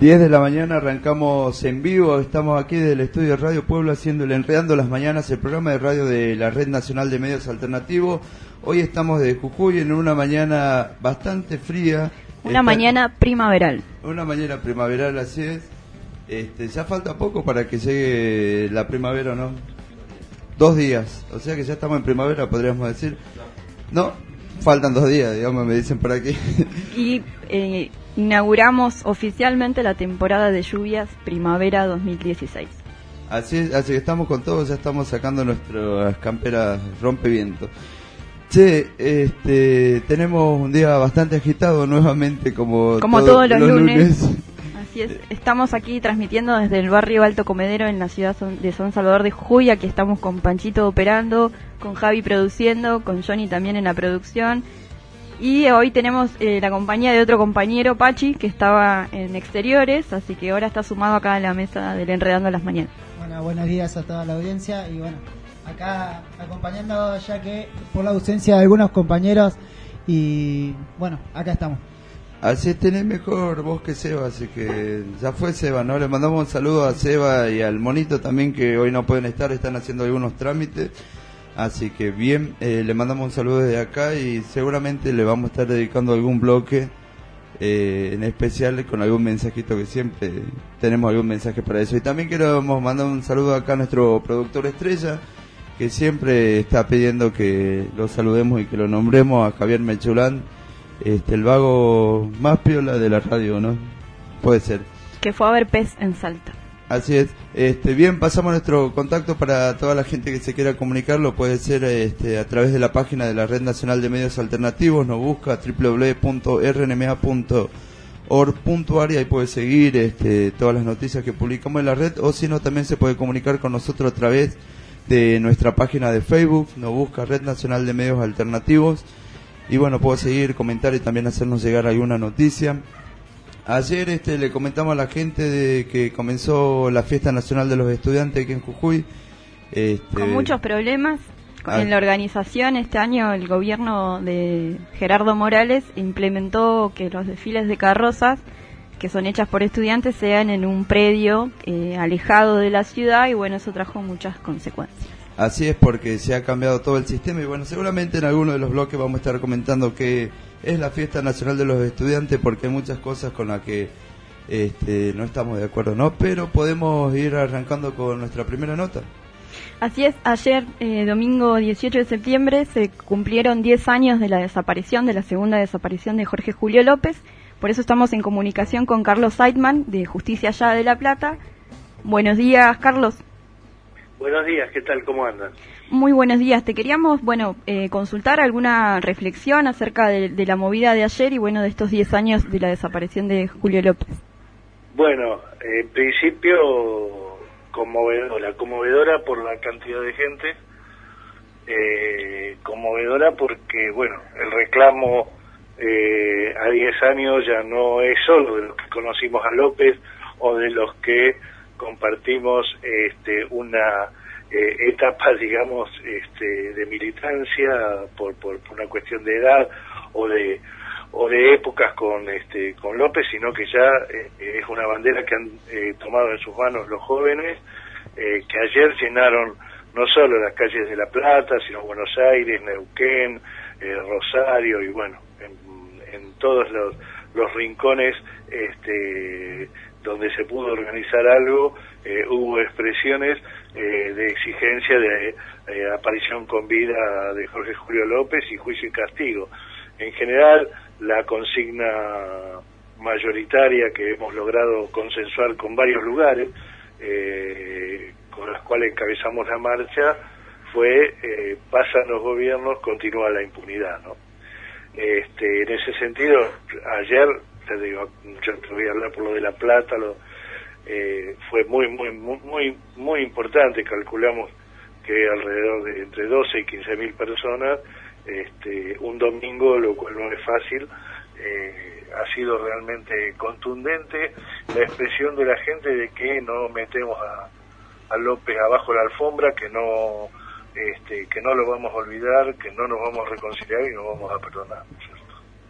10 de la mañana arrancamos en vivo, estamos aquí desde el estudio de Radio Pueblo haciendo el Enredando las Mañanas, el programa de radio de la Red Nacional de Medios Alternativos. Hoy estamos de Jujuy en una mañana bastante fría. Una mañana primaveral. Una mañana primaveral, así es. Este, ya falta poco para que llegue la primavera, ¿no? Dos días, o sea que ya estamos en primavera, podríamos decir. No, faltan dos días, digamos, me dicen por aquí. Y eh, inauguramos oficialmente la temporada de lluvias primavera 2016. Así, es, así que estamos con todo, ya estamos sacando nuestras camperas rompeviento. Che, este, tenemos un día bastante agitado nuevamente como, Como todo- todos los lunes. Así es, estamos aquí transmitiendo desde el barrio Alto Comedero en la ciudad son- de San Salvador de Jujuy. Aquí estamos con Panchito operando, con Javi produciendo, con Johnny también en la producción. Y hoy tenemos eh, la compañía de otro compañero, Pachi, que estaba en exteriores, así que ahora está sumado acá a la mesa del Enredando las Mañanas. Bueno, buenos días a toda la audiencia y bueno, acá acompañando ya que por la ausencia de algunos compañeros y bueno, acá estamos. Así es, tenés mejor voz que Seba, así que ya fue Seba, ¿no? Le mandamos un saludo a Seba y al Monito también que hoy no pueden estar, están haciendo algunos trámites. Así que bien, eh, le mandamos un saludo desde acá y seguramente le vamos a estar dedicando algún bloque eh, en especial con algún mensajito que siempre tenemos algún mensaje para eso. Y también queremos mandar un saludo acá a nuestro productor estrella que siempre está pidiendo que lo saludemos y que lo nombremos a Javier Mechulán, este, el vago más piola de la radio, ¿no? Puede ser. Que fue a ver pez en Salta. Así es. Este, bien, pasamos nuestro contacto para toda la gente que se quiera comunicarlo. Puede ser este, a través de la página de la Red Nacional de Medios Alternativos. Nos busca www.rnma.org.ar y ahí puede seguir este, todas las noticias que publicamos en la red. O si no, también se puede comunicar con nosotros a través de nuestra página de Facebook. Nos busca Red Nacional de Medios Alternativos. Y bueno, puedo seguir, comentar y también hacernos llegar alguna noticia. Ayer este, le comentamos a la gente de que comenzó la fiesta nacional de los estudiantes aquí en Jujuy. Este, Con muchos problemas Ah. en la organización. Este año el gobierno de Gerardo Morales implementó que los desfiles de carrozas que son hechas por estudiantes sean en un predio eh, alejado de la ciudad y bueno, eso trajo muchas consecuencias. Así es porque se ha cambiado todo el sistema y bueno, seguramente en alguno de los bloques vamos a estar comentando que es la fiesta nacional de los estudiantes porque hay muchas cosas con las que este, no estamos de acuerdo, ¿no? Pero podemos ir arrancando con nuestra primera nota. Así es, ayer, eh, domingo 18 de septiembre, se cumplieron 10 años de la desaparición, de la segunda desaparición de Jorge Julio López. Por eso estamos en comunicación con Carlos Seidman, de Justicia Allá de La Plata. Buenos días, Carlos. Buenos días, ¿qué tal? ¿Cómo andan? Muy buenos días. Te queríamos, bueno, eh, consultar alguna reflexión acerca de, de la movida de ayer y, bueno, de estos 10 años de la desaparición de Julio López. Bueno, en principio conmovedora, conmovedora por la cantidad de gente, eh, conmovedora porque, bueno, el reclamo eh, a 10 años ya no es solo de los que conocimos a López o de los que compartimos este, una eh, etapa, digamos, este, de militancia por, por, una cuestión de edad o de o de épocas con este con López, sino que ya eh, es una bandera que han eh, tomado en sus manos los jóvenes, eh, que ayer llenaron no solo las calles de La Plata, sino Buenos Aires, Neuquén, eh, Rosario y bueno, en, en todos los, los rincones este, donde se pudo organizar algo, eh, hubo expresiones eh, de exigencia de eh, aparición con vida de Jorge Julio López y juicio y castigo. en general la consigna mayoritaria que hemos logrado consensuar con varios lugares, eh, con las cuales encabezamos la marcha, fue eh, pasan los gobiernos, continúa la impunidad, ¿no? Este, en ese sentido, ayer, te digo, yo te voy a hablar por lo de La Plata, lo, eh, fue muy, muy, muy, muy importante, calculamos que alrededor de entre 12 y 15 mil personas, este, un domingo, lo cual no es fácil, eh, ha sido realmente contundente la expresión de la gente de que no metemos a, a López abajo la alfombra, que no este, que no lo vamos a olvidar, que no nos vamos a reconciliar y no vamos a perdonar.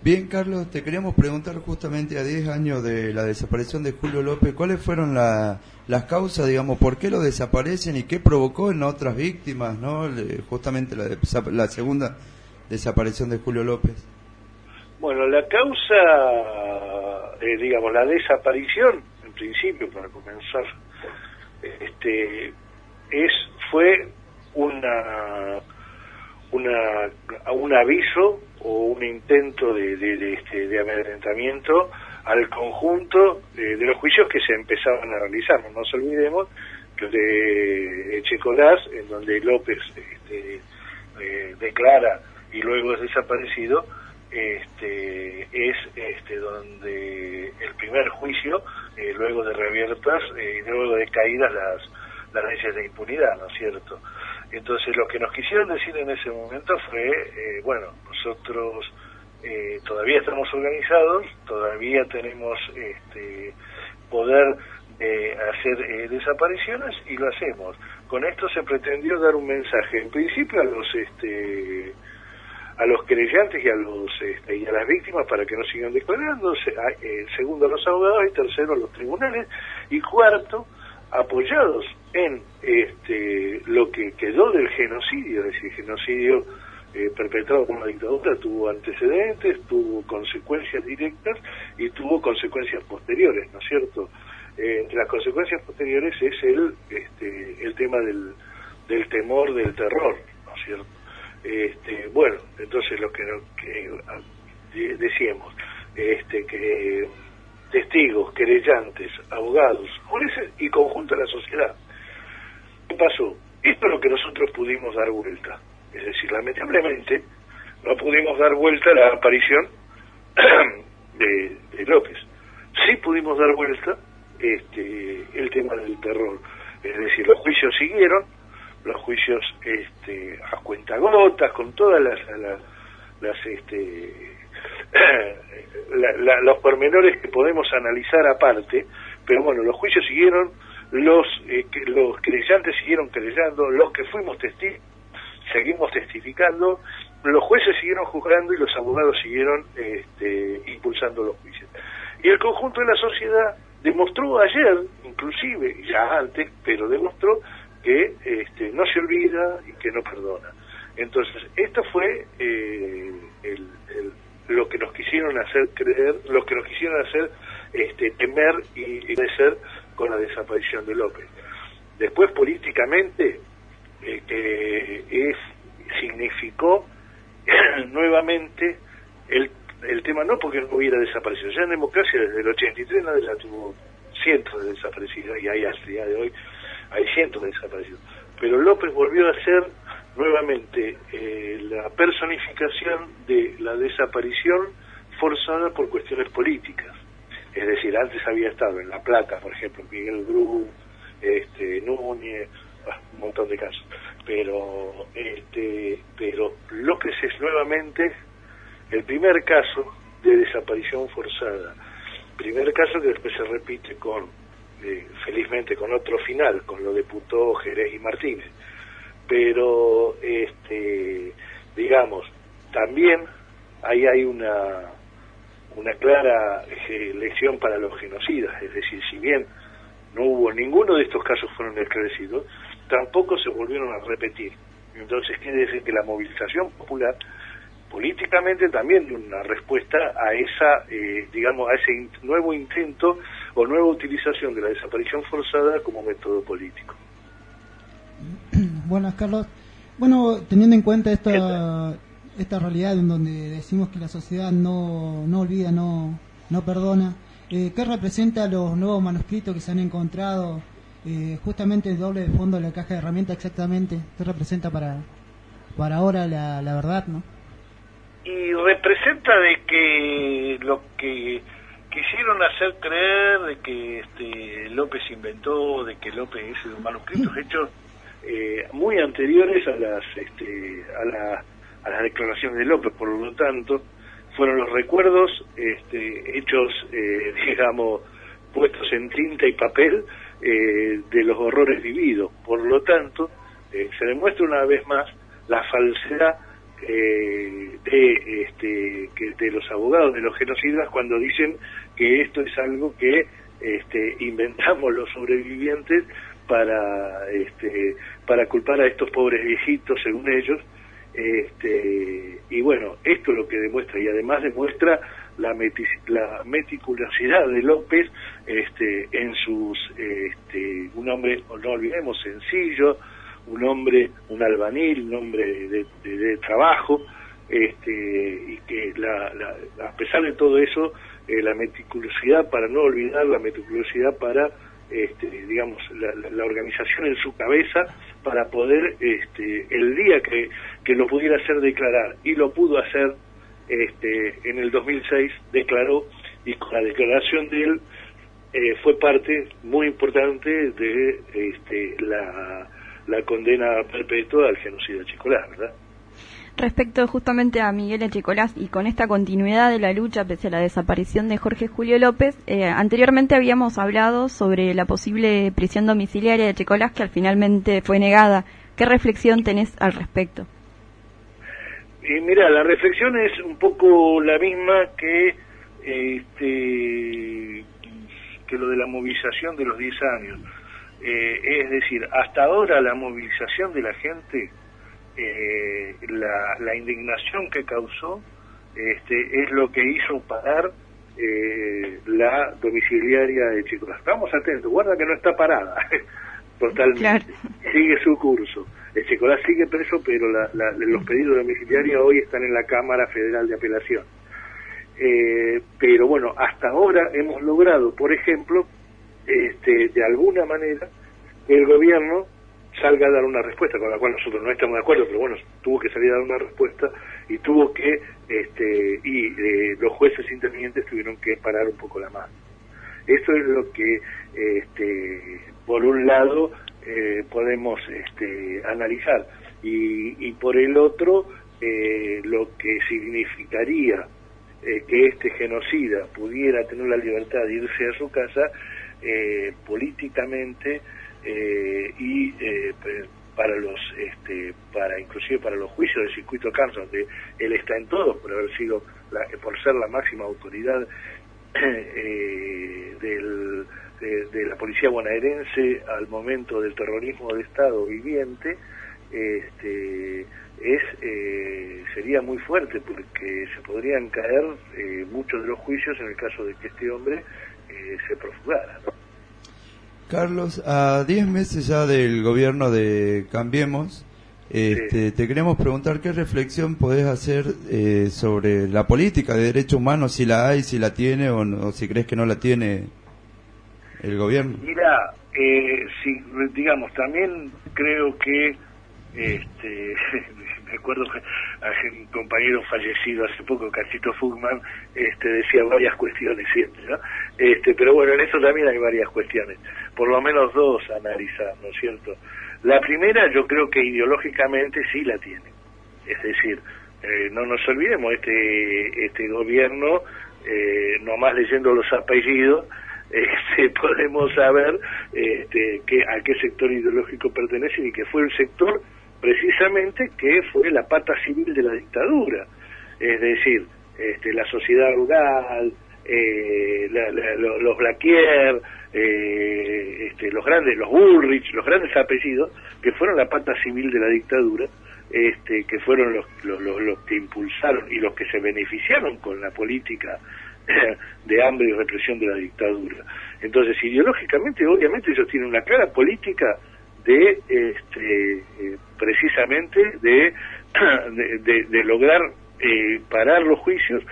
Bien, Carlos, te queríamos preguntar justamente a 10 años de la desaparición de Julio López, ¿cuáles fueron la, las causas, digamos, por qué lo desaparecen y qué provocó en otras víctimas, ¿no? justamente la, la segunda desaparición de Julio López. Bueno, la causa, eh, digamos, la desaparición, en principio, para comenzar, este, es fue una, una un aviso o un intento de, de, este, de amedrentamiento al conjunto de, los juicios que se empezaban a realizar. No nos olvidemos que de Echecolás, en donde López este, eh, declara y luego es desaparecido, este, es este, donde el primer juicio, eh, luego de reviertas, eh, luego de caídas las, las leyes de impunidad, ¿no es cierto? Entonces lo que nos quisieron decir en ese momento fue, eh, bueno, nosotros eh, todavía estamos organizados, todavía tenemos este, poder de hacer eh, desapariciones y lo hacemos. Con esto se pretendió dar un mensaje, en principio a los este, a los creyentes y a los este, y a las víctimas para que no sigan declarando, segundo a los abogados y tercero a los tribunales y cuarto apoyados en este, lo que quedó del genocidio, es decir, genocidio eh, perpetrado por la dictadura tuvo antecedentes, tuvo consecuencias directas y tuvo consecuencias posteriores, ¿no es cierto? Eh, entre las consecuencias posteriores es el, este, el tema del, del temor, del terror, ¿no es cierto? Este, bueno, entonces lo que, que ah, decíamos, este, que testigos, querellantes, abogados, jueces y conjunto de la sociedad. ¿Qué pasó? Esto es lo que nosotros pudimos dar vuelta. Es decir, lamentablemente no pudimos dar vuelta la aparición de, López. Sí pudimos dar vuelta este, el tema del terror. Es decir, los juicios siguieron, los juicios este, a cuentagotas, con todas las, las, las este, los pormenores que podemos analizar aparte, pero bueno, los juicios siguieron, los, eh, los creyentes siguieron creyendo, los que fuimos testigos seguimos testificando, los jueces siguieron juzgando y los abogados siguieron este, impulsando los juicios. Y el conjunto de la sociedad demostró ayer, inclusive, ya antes, pero demostró que este, no se olvida y que no perdona. Entonces, esto fue eh, el, lo que nos quisieron hacer creer, lo que nos quisieron hacer este, temer y, crecer con la desaparición de López. Después políticamente que es significó nuevamente el, el tema no porque no hubiera desaparecido, ya en democracia desde el 83 nadie la tuvo cientos de desaparecidos y hay hasta día de hoy hay cientos de desaparecidos. Pero López volvió a ser nuevamente eh, la personificación de la desaparición forzada por cuestiones políticas. Es decir, antes había estado en La Plata, por ejemplo, Miguel Bru, este, Núñez, un montón de casos. Pero, este, pero López es nuevamente el primer caso de desaparición forzada. Primer caso que después se repite con, eh, felizmente, con otro final, con lo de Putó, Jerez y Martínez pero este digamos también ahí hay una una clara eh, lección para los genocidas es decir si bien no hubo ninguno de estos casos fueron esclarecidos tampoco se volvieron a repetir. Entonces quiere decir que la movilización popular políticamente también dio una respuesta a esa eh, digamos a ese nuevo intento o nueva utilización de la desaparición forzada como método político Buenas, Carlos. Bueno, teniendo en cuenta esta, esta realidad en donde decimos que la sociedad no, no olvida, no, no perdona, eh, ¿qué representa los nuevos manuscritos que se han encontrado? Eh, justamente el doble de fondo de la caja de herramientas exactamente, ¿qué representa para, para ahora la, la verdad, no? Y representa de que lo que quisieron hacer creer de que este, López inventó, de que López hizo manuscritos hechos eh, muy anteriores a las este, a, la, a las declaraciones de López, por lo tanto fueron los recuerdos este, hechos, eh, digamos, puestos en tinta y papel eh, de los horrores vividos. Por lo tanto, se demuestra una vez más la falsedad eh, de, este, que de los abogados de los genocidas cuando dicen que esto es algo que este, inventamos los sobrevivientes para este, para culpar a estos pobres viejitos según ellos. Este, y bueno esto es lo que demuestra. Y además demuestra la, la meticulosidad de López este, en sus este, un hombre no olvidemos sencillo un hombre, un albanil, un hombre de, trabajo, este, y que la, a pesar de todo eso, eh, la meticulosidad para no olvidar, la meticulosidad para, este, digamos, la, organización en su cabeza para poder, este, el día que, que lo pudiera hacer declarar, y lo pudo hacer este, en el 2006, declaró, y con la declaración de él, eh, fue parte muy importante de este, la la condena perpetua al genocidio chicolás, ¿verdad? Respecto justamente a Miguel Echecolás y con esta continuidad de la lucha pese a la desaparición de Jorge Julio López, eh, anteriormente habíamos hablado sobre la posible prisión domiciliaria de Echecolás que al finalmente fue negada. ¿Qué reflexión tenés al respecto? Y mira, la reflexión es un poco la misma que este, que lo de la movilización de los 10 años. Eh, es decir, hasta ahora la movilización de la gente, eh, la, indignación que causó, este, es lo que hizo parar eh, la domiciliaria de Chicos. Estamos atentos, guarda que no está parada, totalmente. Sigue su curso. El Chicolás sigue preso, pero los pedidos de domiciliaria hoy están en la Cámara Federal de Apelación. pero bueno, hasta ahora hemos logrado, por ejemplo, este, de alguna manera el gobierno salga a dar una respuesta con la cual nosotros no estamos de acuerdo, pero bueno, tuvo que salir a dar una respuesta y tuvo que, este, y eh, los jueces intervinientes tuvieron que parar un poco la mano. Eso es lo que, este, por un lado, eh, podemos este, analizar y, y por el otro, eh, lo que significaría que este genocida pudiera tener la libertad de irse a su casa eh, políticamente eh, y eh, para los este, para inclusive para los juicios del circuito Carlos donde él está en todo por haber sido por ser la máxima autoridad del, de, la policía bonaerense al momento del terrorismo de Estado viviente este, es sería muy fuerte porque se podrían caer muchos de los juicios en el caso de que este hombre se profugara. Carlos, a 10 meses ya del gobierno de Cambiemos, este, te queremos preguntar qué reflexión podés hacer eh, sobre la política de derechos humanos, si la hay, si la tiene o, si crees que no la tiene el gobierno. Mira, eh, si, digamos, también creo que este, me acuerdo que un compañero fallecido hace poco, Cachito Fugman, este, decía varias cuestiones siempre, ¿no? Este, pero bueno, en eso también hay varias cuestiones, por lo menos dos analizar, ¿no es cierto? La primera yo creo que ideológicamente sí la tiene, es decir, eh, no nos olvidemos, este, este gobierno, eh, nomás leyendo los apellidos, este, podemos saber este, que, a qué sector ideológico pertenece y que fue el sector precisamente que fue la pata civil de la dictadura, es decir, este, la sociedad rural, eh, los Blaquier, eh, este, los grandes, los Bullrich, los grandes apellidos, que fueron la pata civil de la dictadura, este, que fueron los, los, los, que impulsaron y los que se beneficiaron con la política de hambre y represión de la dictadura. Entonces, ideológicamente, obviamente, ellos tienen una clara política de este, eh, precisamente de, de, lograr eh, parar los juicios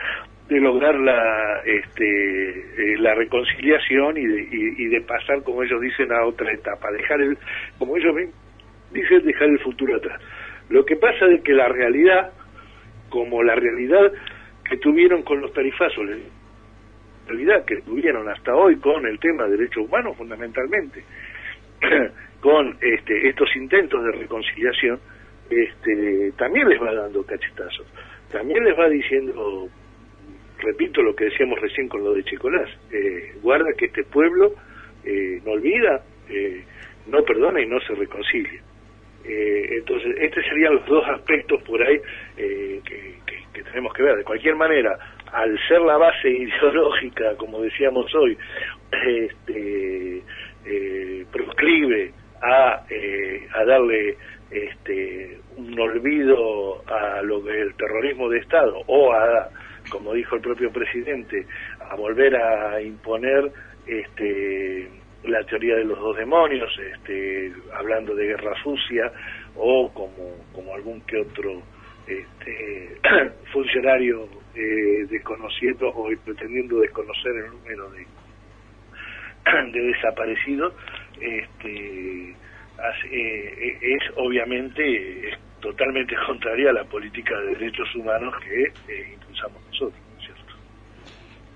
de lograr la este eh, la reconciliación y de, y, de pasar como ellos dicen a otra etapa dejar el como ellos dicen dejar el futuro atrás. Lo que pasa es que la realidad como la realidad que tuvieron con los tarifazos la realidad que tuvieron hasta hoy con el tema de derechos humanos fundamentalmente con este, estos intentos de reconciliación este, también les va dando cachetazos también les va diciendo repito lo que decíamos recién con lo de Chicolás, eh, guarda que este pueblo eh, no olvida, eh, no perdona y no se reconcilia. entonces, estos serían los dos aspectos por ahí que, tenemos que ver. De cualquier manera, al ser la base ideológica, como decíamos hoy, este, proclive a, a darle este, un olvido a lo del terrorismo de Estado o a como dijo el propio presidente, a volver a imponer este, la teoría de los dos demonios, este, hablando de guerra sucia, o como, como algún que otro este, funcionario eh, desconociendo o pretendiendo desconocer el número de, de desaparecidos, este, eh, es obviamente totalmente contraria a la política de derechos humanos que eh, impulsamos nosotros, cierto?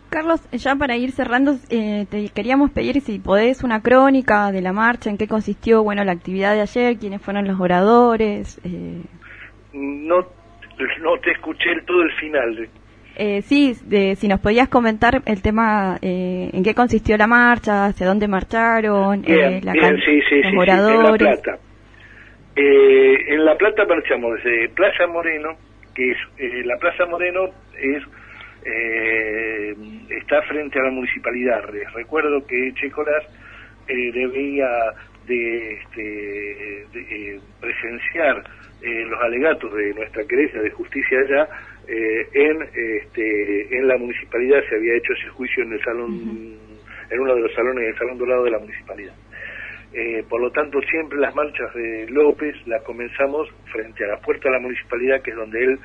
Carlos, ya para ir cerrando, eh, te queríamos pedir si podés una crónica de la marcha, en qué consistió bueno la actividad de ayer, quiénes fueron los oradores. Eh. No, no te escuché todo el final. Eh, sí, de, si nos podías comentar el tema, eh, en qué consistió la marcha, hacia dónde marcharon, bien, la bien, sí, sí, los oradores. Eh, en La Plata marchamos desde Plaza Moreno, que es eh, la Plaza Moreno es eh, está frente a la municipalidad. recuerdo que Checolas debía de, este, presenciar los alegatos de nuestra querella de justicia allá en este, en la municipalidad se había hecho ese juicio en el salón en uno de los salones del salón dorado de la municipalidad eh, por lo tanto, siempre las marchas de López las comenzamos frente a la puerta de la municipalidad, que es donde él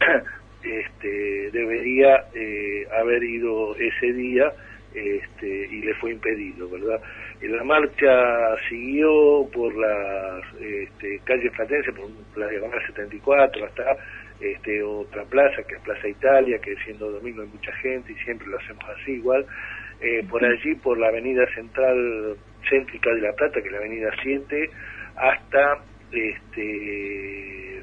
este, debería eh, haber ido ese día este, y le fue impedido, ¿verdad? la marcha siguió por las este, calles platense, por la diagonal 74, hasta este, otra plaza, que es Plaza Italia, que siendo domingo hay mucha gente y siempre lo hacemos así igual. Eh, por allí, por la avenida central céntrica de La Plata, que es la avenida 7, hasta este,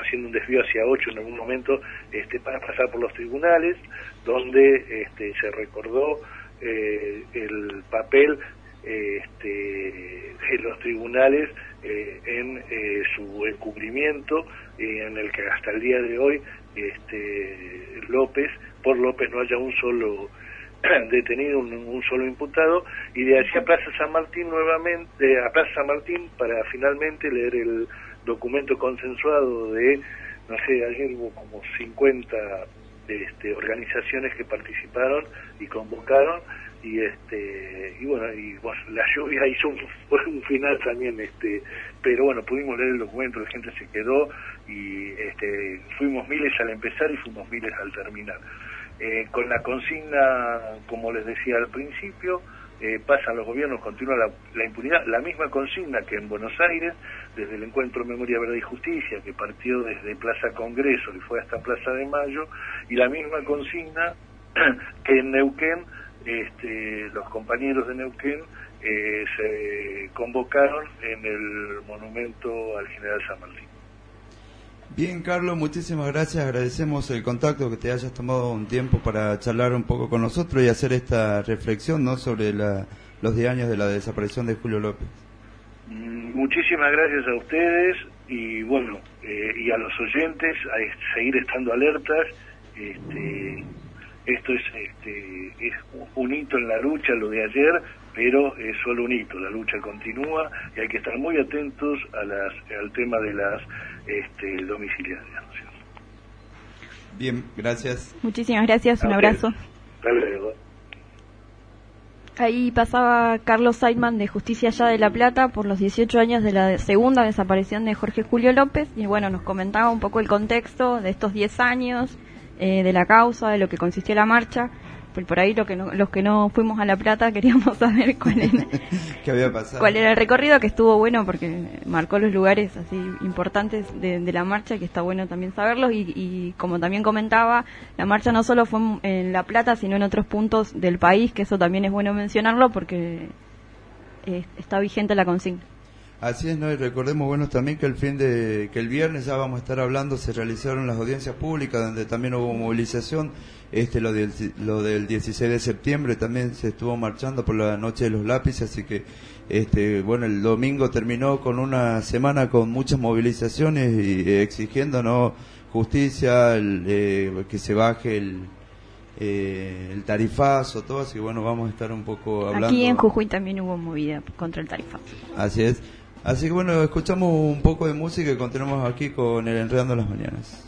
haciendo un desvío hacia 8 en algún momento este, para pasar por los tribunales, donde este, se recordó eh, el papel este, de los tribunales eh, en eh, su encubrimiento, en el que hasta el día de hoy este, López, por López no haya un solo detenido un, solo imputado y de allí a Plaza San Martín nuevamente a Plaza San Martín para finalmente leer el documento consensuado de no sé ayer hubo como 50 este, organizaciones que participaron y convocaron y este y bueno y la lluvia hizo un, un final también este pero bueno pudimos leer el documento la gente se quedó y este fuimos miles al empezar y fuimos miles al terminar. Eh, con la consigna, como les decía al principio, eh, pasan los gobiernos, continúa la, impunidad, la misma consigna que en Buenos Aires, desde el encuentro Memoria, Verdad y Justicia, que partió desde Plaza Congreso y fue hasta Plaza de Mayo, y la misma consigna que en Neuquén, este, los compañeros de Neuquén eh, se convocaron en el monumento al general San Martín. Bien, Carlos, muchísimas gracias. Agradecemos el contacto, que te hayas tomado un tiempo para charlar un poco con nosotros y hacer esta reflexión ¿no? sobre la, los 10 años de la desaparición de Julio López. Mm, muchísimas gracias a ustedes y bueno, eh, y a los oyentes a seguir estando alertas. Este, esto es, este, es un hito en la lucha, lo de ayer, pero es solo un hito, la lucha continúa y hay que estar muy atentos a las, al tema de las este, domiciliarias. Bien, gracias. Muchísimas gracias, un abrazo. Hasta luego. Ahí pasaba Carlos Seidman de Justicia Allá de La Plata por los 18 años de la segunda desaparición de Jorge Julio López y bueno, nos comentaba un poco el contexto de estos 10 años, eh, de la causa, de lo que consistió la marcha por ahí lo que los que no fuimos a La Plata queríamos saber cuál era, ¿Qué había pasado? cuál era el recorrido, que estuvo bueno porque marcó los lugares así importantes de, la marcha, que está bueno también saberlos. Y, como también comentaba, la marcha no solo fue en La Plata, sino en otros puntos del país, que eso también es bueno mencionarlo porque eh, está vigente la consigna. Así es, ¿no? Y recordemos, bueno, también que el fin de, que el viernes ya vamos a estar hablando, se realizaron las audiencias públicas donde también hubo movilización, este, lo del, lo del 16 de septiembre también se estuvo marchando por la noche de los lápices, así que, este, bueno, el domingo terminó con una semana con muchas movilizaciones y eh, exigiendo, ¿no? Justicia, eh, que se baje el, eh, el tarifazo, todo, así que bueno, vamos a estar un poco hablando. Aquí en Jujuy también hubo movida contra el tarifazo. Así es. Así que bueno, escuchamos un poco de música y continuamos aquí con el Enredando las Mañanas.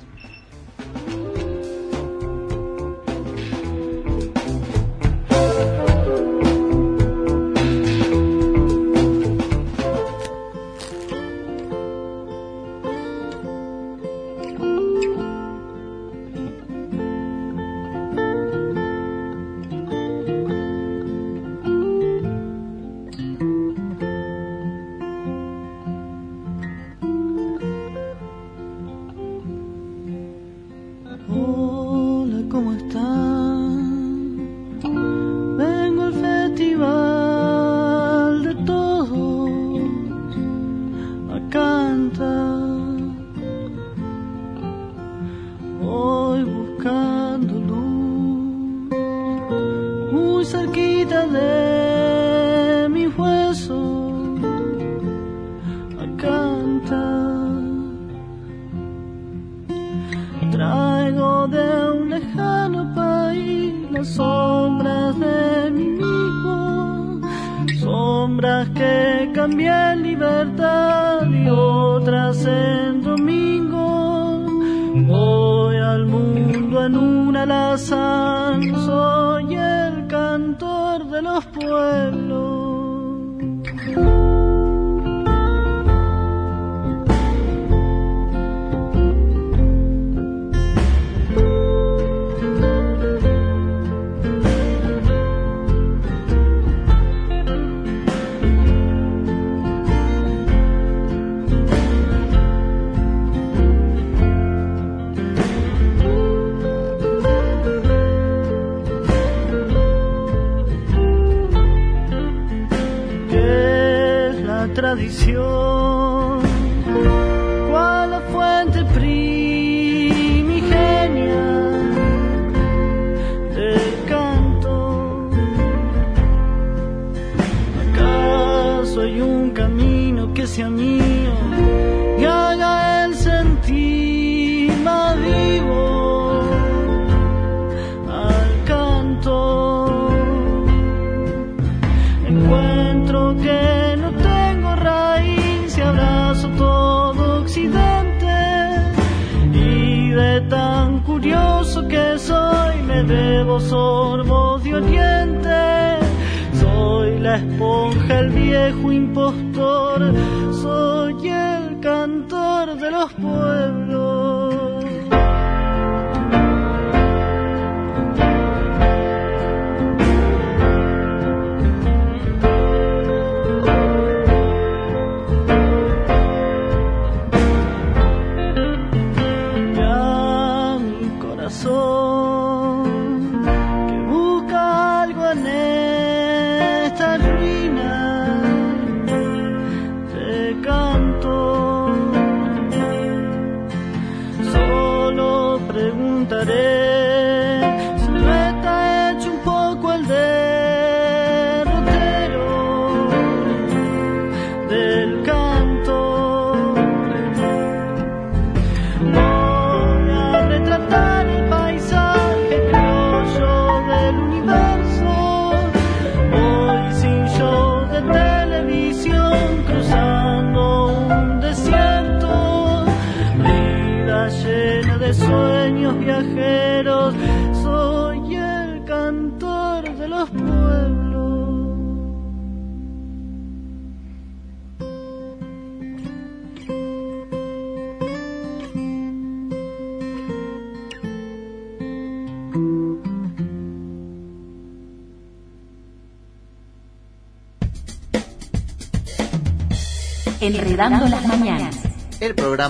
De los pueblos.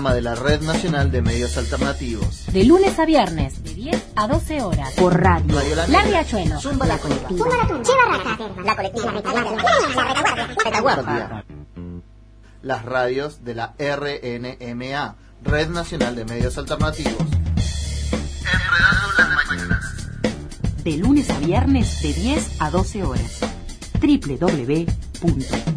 Programa de la Red Nacional de Medios Alternativos. De lunes a viernes, de 10 a 12 horas. Por radio. Radio La La. Riachuelo. Zumba la colectiva. Lleva rata. La colectiva. La retaguardia. Las radios de la RNMA, Red Nacional de Medios Alternativos. Enredando las mañanas. De lunes a viernes, de 10 a 12 horas. www.rnma.org.ar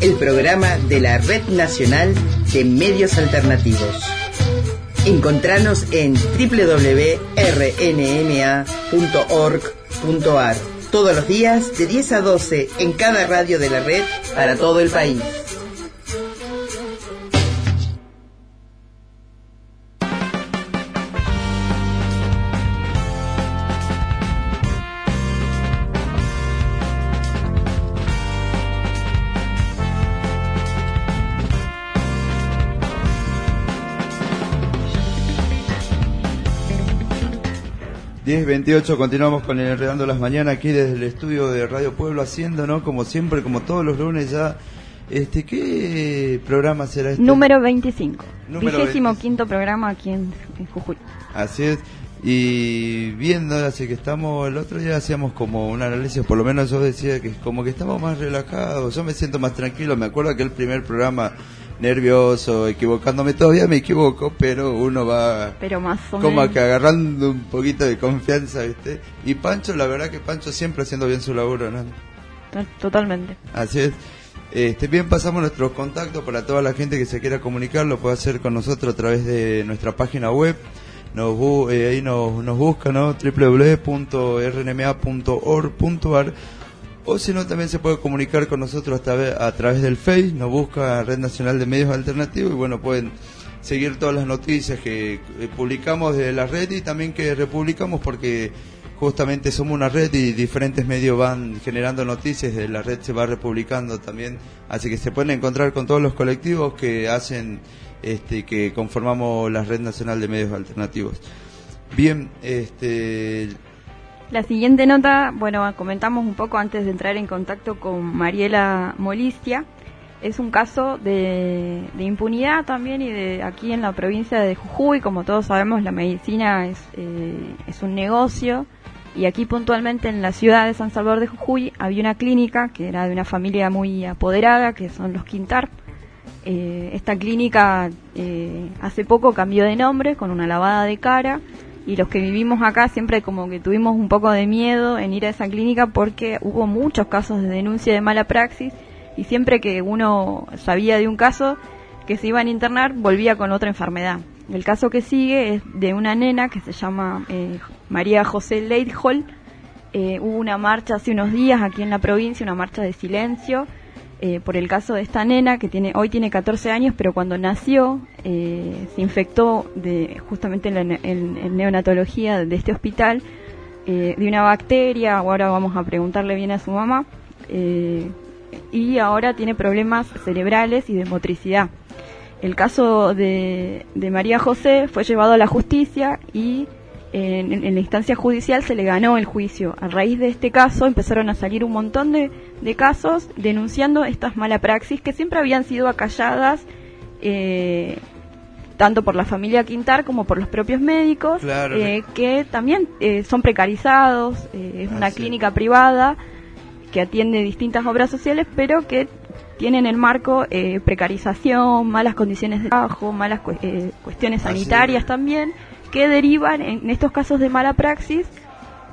el programa de la Red Nacional de Medios Alternativos. Encontranos en www.rnma.org.ar todos los días de 10 a 12 en cada radio de la red para todo el país. Diez veintiocho continuamos con el Enredando las Mañanas aquí desde el estudio de Radio Pueblo haciendo, ¿no? Como siempre, como todos los lunes ya. Este, ¿Qué programa será este? Número 25. Número Vigésimo 25. quinto programa aquí en, en Jujuy. Así es. Y viendo, así que estamos, el otro día hacíamos como un análisis, por lo menos yo decía que como que estamos más relajados, yo me siento más tranquilo, me acuerdo que el primer programa nervioso, equivocándome, todavía me equivoco, pero uno va Pero más o como menos. que agarrando un poquito de confianza, ¿viste? Y Pancho, la verdad que Pancho siempre haciendo bien su laburo, ¿no? To- Totalmente. Así es. Este, bien, pasamos nuestros contactos para toda la gente que se quiera comunicar, lo puede hacer con nosotros a través de nuestra página web. Nos, bu- eh, ahí nos, nos busca, ¿no? www.rnma.org.ar o si no, también se puede comunicar con nosotros a través, del Face, nos busca Red Nacional de Medios Alternativos y bueno, pueden seguir todas las noticias que publicamos de la red y también que republicamos porque justamente somos una red y diferentes medios van generando noticias, de la red se va republicando también, así que se pueden encontrar con todos los colectivos que hacen, este, que conformamos la red nacional de medios alternativos. Bien, este, La siguiente nota, bueno, comentamos un poco antes de entrar en contacto con Mariela Molistia, es un caso de, de, impunidad también y de aquí en la provincia de Jujuy, como todos sabemos, la medicina es, eh, es un negocio. Y aquí puntualmente en la ciudad de San Salvador de Jujuy había una clínica que era de una familia muy apoderada, que son los Quintar. Eh, esta clínica eh, hace poco cambió de nombre con una lavada de cara y los que vivimos acá siempre como que tuvimos un poco de miedo en ir a esa clínica porque hubo muchos casos de denuncia de mala praxis y siempre que uno sabía de un caso que se iban a internar, volvía con otra enfermedad. El caso que sigue es de una nena que se llama eh, María José Leidhol. Eh, hubo una marcha hace unos días aquí en la provincia, una marcha de silencio, eh, por el caso de esta nena que tiene hoy tiene 14 años, pero cuando nació se infectó de justamente en, en neonatología de este hospital de una bacteria. Ahora vamos a preguntarle bien a su mamá y ahora tiene problemas cerebrales y de motricidad. El caso de, María José fue llevado a la justicia y en, la instancia judicial se le ganó el juicio. A raíz de este caso empezaron a salir un montón de, casos denunciando estas mala praxis que siempre habían sido acalladas eh, tanto por la familia Quintar como por los propios médicos, eh, que también eh, son precarizados, es una clínica privada que atiende distintas obras sociales, pero que tienen el marco eh, precarización, malas condiciones de trabajo, malas eh, cuestiones sanitarias también, que derivan en estos casos de mala praxis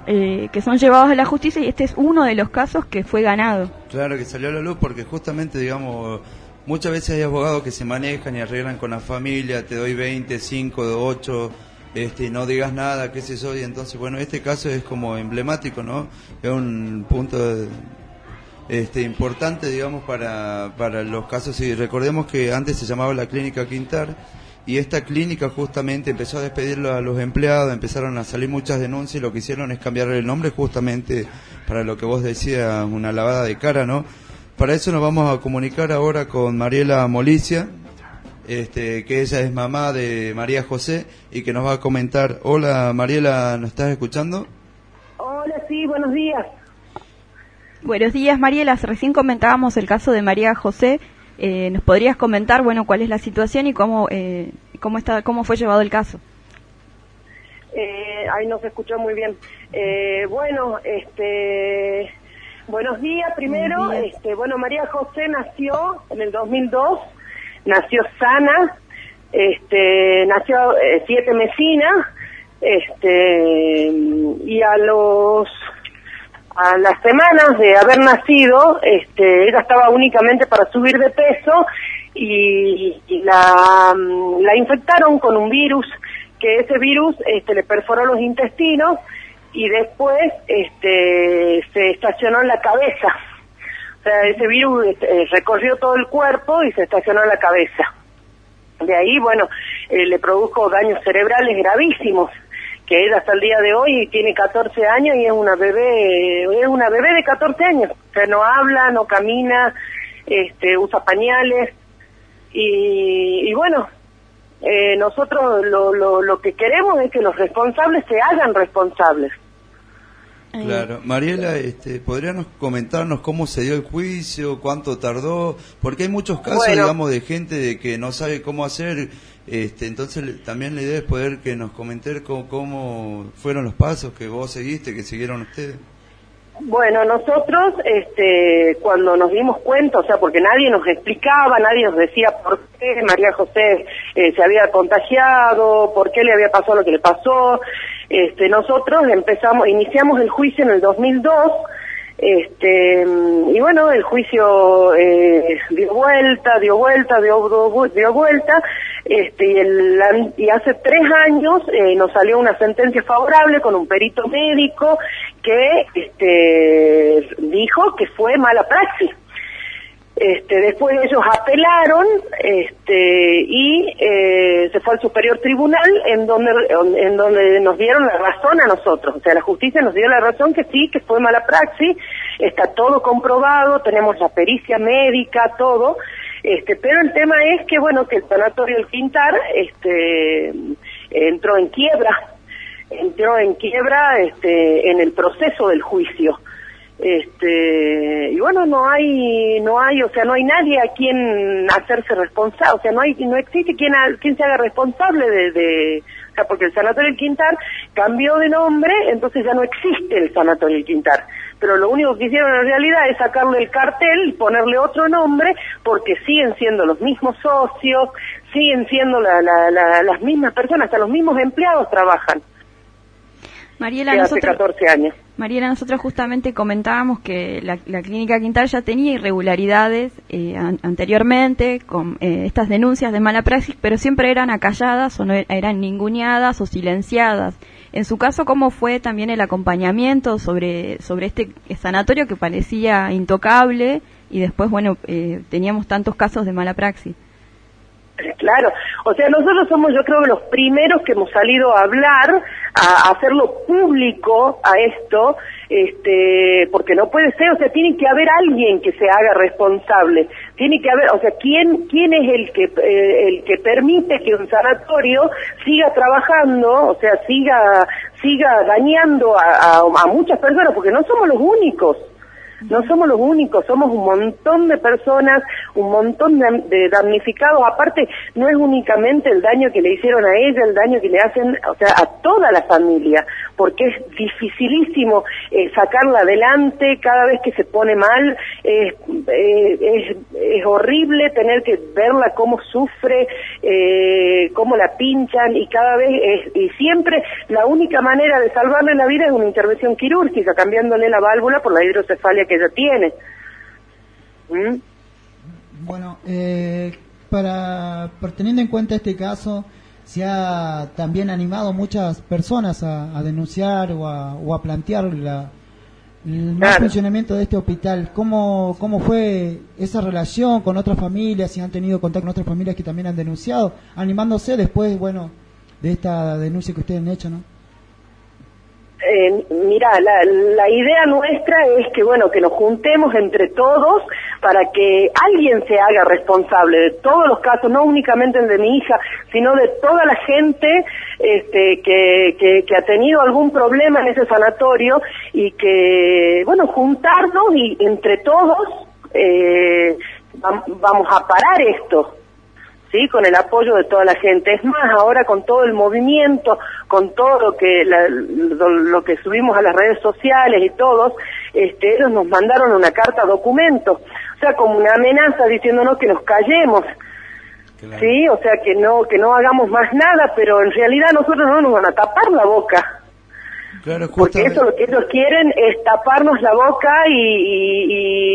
eh, que son llevados a la justicia y este es uno de los casos que fue ganado. Claro, que salió a la luz porque justamente, digamos, muchas veces hay abogados que se manejan y arreglan con la familia, te doy 20, 5, 8, este, no digas nada, qué sé yo, y entonces, bueno, este caso es como emblemático, ¿no? Es un punto este, importante, digamos, para, para los casos, y recordemos que antes se llamaba la clínica Quintar, y esta clínica justamente empezó a despedir a los empleados, empezaron a salir muchas denuncias y lo que hicieron es cambiar el nombre justamente para lo que vos decías, una lavada de cara, ¿no? Para eso nos vamos a comunicar ahora con Mariela Molicia, este, que ella es mamá de María José y que nos va a comentar. Hola Mariela, ¿nos estás escuchando? Hola, sí, buenos días. Buenos días Mariela, recién comentábamos el caso de María José. Eh, ¿Nos podrías comentar, bueno, cuál es la situación y cómo, eh, cómo, está, cómo fue llevado el caso? Eh, ahí no se escuchó muy bien. Eh, bueno, este, buenos días primero. Este, bueno, María José nació en el 2002 nació sana, este, nació eh, siete mesina, este, y a los a las semanas de haber nacido, este, ella estaba únicamente para subir de peso y, la, la infectaron con un virus que ese virus este, le perforó los intestinos y después este, se estacionó en la cabeza sea, ese virus este, recorrió todo el cuerpo y se estacionó en la cabeza. De ahí, bueno, eh, le produjo daños cerebrales gravísimos, que él hasta el día de hoy tiene 14 años y es una bebé, es una bebé de 14 años, o sea, no habla, no camina, este, usa pañales y, bueno, eh, nosotros lo, lo, lo que queremos es que los responsables se hagan responsables. Claro, Mariela, este, ¿podríamos comentarnos cómo se dio el juicio, cuánto tardó? Porque hay muchos casos, digamos, de gente de que no sabe cómo hacer, este, entonces también la idea es poder que nos comenten cómo, fueron los pasos que vos seguiste, que siguieron ustedes. Bueno, nosotros, este, cuando nos dimos cuenta, o sea, porque nadie nos explicaba, nadie nos decía por qué María José eh, se había contagiado, por qué le había pasado lo que le pasó, este, nosotros empezamos, iniciamos el juicio en el 2002, este, y bueno, el juicio eh, dio vuelta, dio vuelta, dio, dio vuelta, este, y, el, y hace tres años eh, nos salió una sentencia favorable con un perito médico que este, dijo que fue mala praxis. Este, después ellos apelaron este, y eh, se fue al superior tribunal en donde, en donde nos dieron la razón a nosotros. O sea, la justicia nos dio la razón que sí, que fue mala praxis, está todo comprobado, tenemos la pericia médica, todo. Este, pero el tema es que, bueno, que el sanatorio El Quintar este, entró en quiebra, entró en quiebra este, en el proceso del juicio. Este y bueno no hay no hay o sea no hay nadie a quien hacerse responsable o sea no hay no existe quien a- quien se haga responsable de, o sea porque el sanatorio El Quintar cambió de nombre entonces ya no existe el sanatorio El Quintar. Pero lo único que hicieron en realidad es sacarle el cartel y ponerle otro nombre porque siguen siendo los mismos socios siguen siendo la- la- la- las mismas personas hasta los mismos empleados trabajan Mariela, que hace nosotros, 14 años Mariela, nosotros justamente comentábamos que la, la clínica Quintal ya tenía irregularidades eh, an- anteriormente con eh, estas denuncias de mala praxis, pero siempre eran acalladas o no e- eran ninguneadas o silenciadas. En su caso, ¿cómo fue también el acompañamiento sobre, sobre este sanatorio que parecía intocable y después, bueno, eh, teníamos tantos casos de mala praxis? Claro, o sea, nosotros somos yo creo los primeros que hemos salido a hablar, a, hacerlo público a esto, este, porque no puede ser, o sea, tiene que haber alguien que se haga responsable, tiene que haber, o sea, quién quién es el que eh, el que permite que un sanatorio siga trabajando, o sea, siga siga dañando a muchas personas, porque no somos los únicos. No somos los únicos, somos un montón de personas, un montón de, damnificados. Aparte, no es únicamente el daño que le hicieron a ella, el daño que le hacen, o sea, a toda la familia, porque es dificilísimo eh, sacarla adelante cada vez que se pone mal. Es, eh, es, horrible tener que verla cómo sufre, eh, cómo la pinchan y cada vez y siempre la única manera de salvarle la vida es una intervención quirúrgica, cambiándole la válvula por la hidrocefalia que ella tiene. ¿Mm? Bueno, eh, para, por teniendo en cuenta este caso, se ha también animado muchas personas a, a denunciar o a, o a plantear la, el mal Claro. funcionamiento de este hospital. ¿Cómo, ¿Cómo fue esa relación con otras familias? Si han tenido contacto con otras familias que también han denunciado, animándose después, bueno, de esta denuncia que ustedes han hecho, ¿no? Eh, mira, la, idea nuestra es que, bueno, que nos juntemos entre todos para que alguien se haga responsable de todos los casos, no únicamente el de mi hija, sino de toda la gente este, que, que, que ha tenido algún problema en ese sanatorio y que, bueno, juntarnos y entre todos eh, vam- vamos a parar esto. ¿Sí? Con el apoyo de toda la gente. Es más, ahora con todo el movimiento, con todo lo que la- lo, lo que subimos a las redes sociales y todos, este, ellos nos mandaron una carta documento, o sea, como una amenaza diciéndonos que nos callemos. Sí, o sea que no que no hagamos más nada, pero en realidad nosotros no nos van a tapar la boca. Claro, Porque eso lo que ellos quieren es taparnos la boca y, y-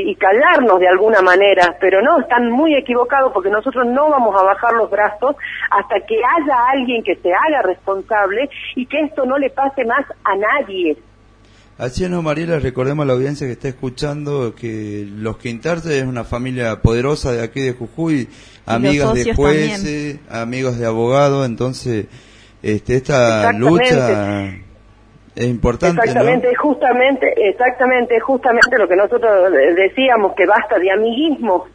y- y callarnos de alguna manera, pero no, están muy equivocados porque nosotros no vamos a bajar los brazos hasta que haya alguien que se haga responsable y que esto no le pase más a nadie. Así es, no, Mariela, recordemos a la audiencia que está escuchando que los Quintarce es una familia poderosa de aquí de Jujuy, amigas de jueces, amigos de abogados, entonces este, esta lucha es importante, Exactamente, es justamente, exactamente, justamente lo que nosotros decíamos, que basta de amiguismo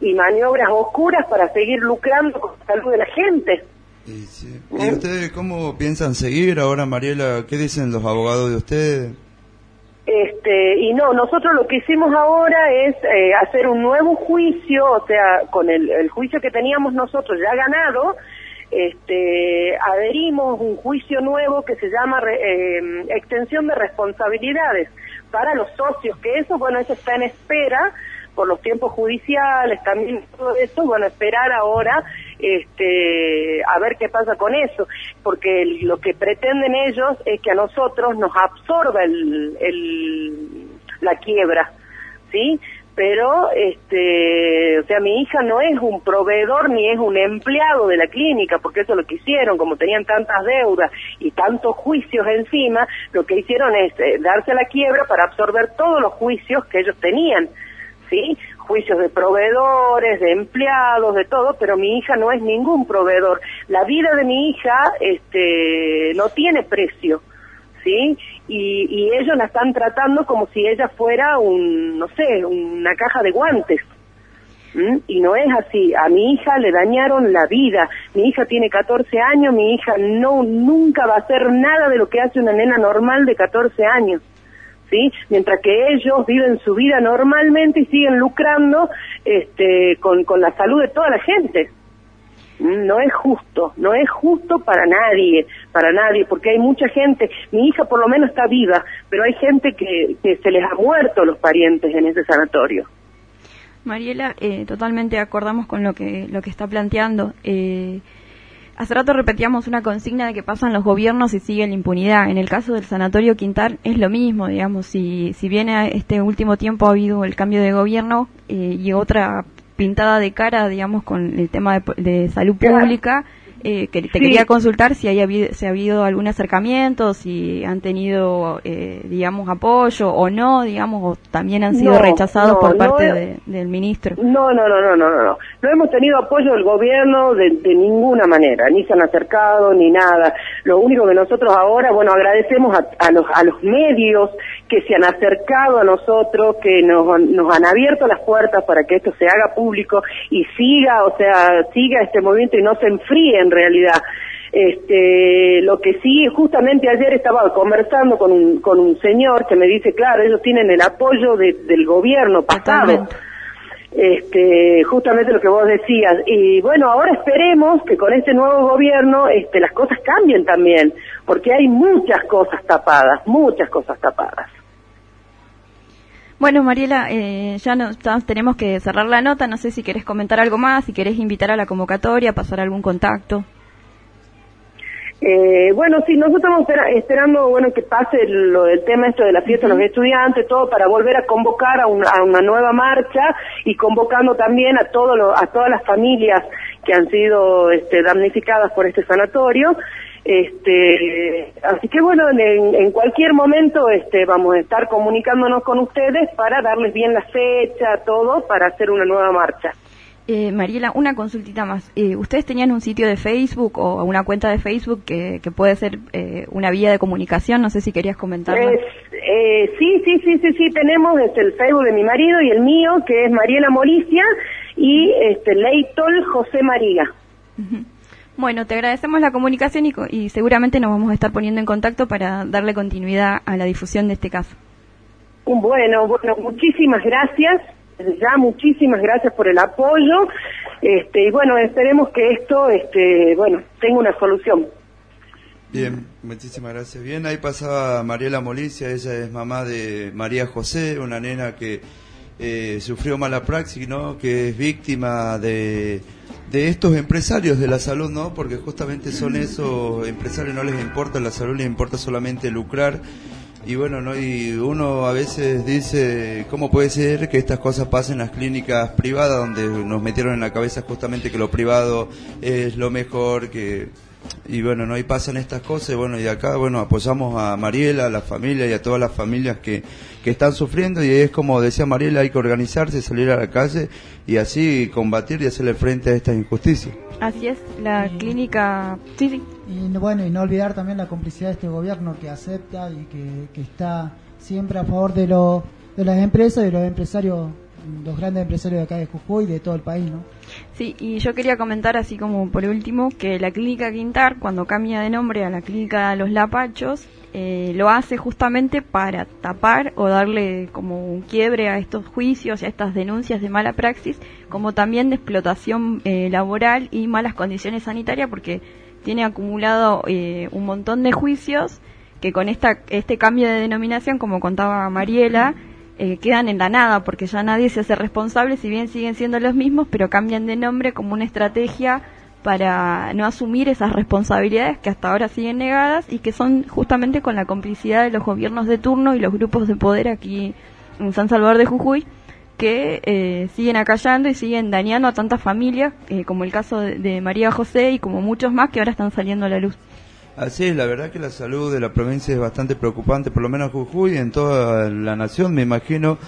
y maniobras oscuras para seguir lucrando con la salud de la gente. ¿no? Y, sí. ¿Y ustedes cómo piensan seguir ahora, Mariela? ¿Qué dicen los abogados de ustedes? Este, y no, nosotros lo que hicimos ahora es eh, hacer un nuevo juicio, o sea, con el, el juicio que teníamos nosotros ya ganado, este, adherimos un juicio nuevo que se llama re- eh, extensión de responsabilidades para los socios, que eso, bueno, eso está en espera por los tiempos judiciales, también todo eso, bueno, esperar ahora este, a ver qué pasa con eso, porque lo que pretenden ellos es que a nosotros nos absorba el- la quiebra, ¿sí? Pero, este, o sea, mi hija no es un proveedor ni es un empleado de la clínica, porque eso es lo que hicieron, como tenían tantas deudas y tantos juicios encima, lo que hicieron es eh, darse la quiebra para absorber todos los juicios que ellos tenían. ¿sí? Juicios de proveedores, de empleados, de todo, pero mi hija no es ningún proveedor. La vida de mi hija, este, no tiene precio, ¿sí? Y, y ellos la están tratando como si ella fuera un, no sé, una caja de guantes. ¿m? Y no es así. A mi hija le dañaron la vida. Mi hija tiene 14 años, mi hija no nunca va a hacer nada de lo que hace una nena normal de 14 años. ¿sí? Mientras que ellos viven su vida normalmente y siguen lucrando este, con, con la salud de toda la gente. No es justo, no es justo para nadie, para nadie, porque hay mucha gente, mi hija por lo menos está viva, pero hay gente que, se les ha muerto los parientes en ese sanatorio. Mariela, eh, totalmente acordamos con lo que, lo que está planteando. Eh, hace rato repetíamos una consigna de que pasan los gobiernos y sigue la impunidad. En el caso del Sanatorio Quintar es lo mismo, digamos, si, si bien este último tiempo ha habido el cambio de gobierno eh, y otra pintada de cara, digamos, con el tema de, de salud pública, eh, que te Sí. quería consultar si, hay habido, si ha habido algún acercamiento, si han tenido, eh, digamos, apoyo o no, digamos, o también han sido No, rechazados no, por parte de- del ministro. No, no, no, no, no, no, no. No hemos tenido apoyo del gobierno de, de ninguna manera, ni se han acercado, ni nada. Lo único que nosotros ahora, bueno, agradecemos a, a los, a los medios que se han acercado a nosotros, que nos, nos han abierto las puertas para que esto se haga público y siga, o sea, siga este movimiento y no se enfríe en realidad. Este, lo que sí, justamente ayer estaba conversando con un, con un señor que me dice, claro, ellos tienen el apoyo de- del gobierno pasado este, justamente lo que vos decías. Y bueno, ahora esperemos que con este nuevo gobierno este, las cosas cambien también, porque hay muchas cosas tapadas, muchas cosas tapadas. Bueno, Mariela, eh, ya no, ya tenemos que cerrar la nota. No sé si querés comentar algo más, si querés invitar a la convocatoria, pasar algún contacto. Eh, bueno, sí, nosotros estamos espera- esperando, bueno, que pase lo del tema esto de la fiesta de los estudiantes, todo para volver a convocar a una, a una nueva marcha y convocando también a todos los- a todas las familias que han sido este, damnificadas por este sanatorio. Este, así que bueno, en, en cualquier momento este, vamos a estar comunicándonos con ustedes para darles bien la fecha, todo, para hacer una nueva marcha. Eh, Mariela, una consultita más. Eh, ¿Ustedes tenían un sitio de Facebook o una cuenta de Facebook que, que puede ser eh, una vía de comunicación? No sé si querías comentarlo. Es- eh, sí, sí, sí, sí, sí, tenemos este, el Facebook de mi marido y el mío, que es Mariela Molicia, y este, Leitol José María. Bueno, te agradecemos la comunicación y, co- y seguramente nos vamos a estar poniendo en contacto para darle continuidad a la difusión de este caso. Bueno, bueno, muchísimas gracias, desde ya muchísimas gracias por el apoyo, este, y bueno, esperemos que esto, este, bueno, tenga una solución. Bien, muchísimas gracias. Bien, ahí pasaba Mariela Molicia, ella es mamá de María José, una nena que eh, sufrió mala praxis, ¿no? Que es víctima de, de estos empresarios de la salud, ¿no? Porque justamente son esos empresarios, no les importa la salud, les importa solamente lucrar. Y bueno, ¿no? Y uno a veces dice, ¿cómo puede ser que estas cosas pasen en las clínicas privadas donde nos metieron en la cabeza justamente que lo privado es lo mejor, que y bueno, no y pasan estas cosas, y bueno, y acá, bueno, apoyamos a Mariela, a la familia y a todas las familias que, que están sufriendo, y es como decía Mariela, hay que organizarse, salir a la calle y así combatir y hacerle frente a estas injusticias. Así es, la clínica... Sí, sí. Y no- bueno, y no olvidar también la complicidad de este gobierno que acepta y que, que está siempre a favor de, lo, de las empresas y de los empresarios, los grandes empresarios de acá de Jujuy y de todo el país, ¿no? Sí, y yo quería comentar así como por último que la clínica Quintar, cuando cambia de nombre a la clínica Los Lapachos, eh, lo hace justamente para tapar o darle como un quiebre a estos juicios y a estas denuncias de mala praxis, como también de explotación eh, laboral y malas condiciones sanitarias, porque tiene acumulado eh, un montón de juicios que con esta, este cambio de denominación, como contaba Mariela, eh, quedan en la nada porque ya nadie se hace responsable, si bien siguen siendo los mismos, pero cambian de nombre como una estrategia para no asumir esas responsabilidades que hasta ahora siguen negadas y que son justamente con la complicidad de los gobiernos de turno y los grupos de poder aquí en San Salvador de Jujuy que eh, siguen acallando y siguen dañando a tantas familias, eh, como el caso de, de María José y como muchos más que ahora están saliendo a la luz. Así es, la verdad que la salud de la provincia es bastante preocupante, por lo menos en Jujuy y en toda la nación, me imagino.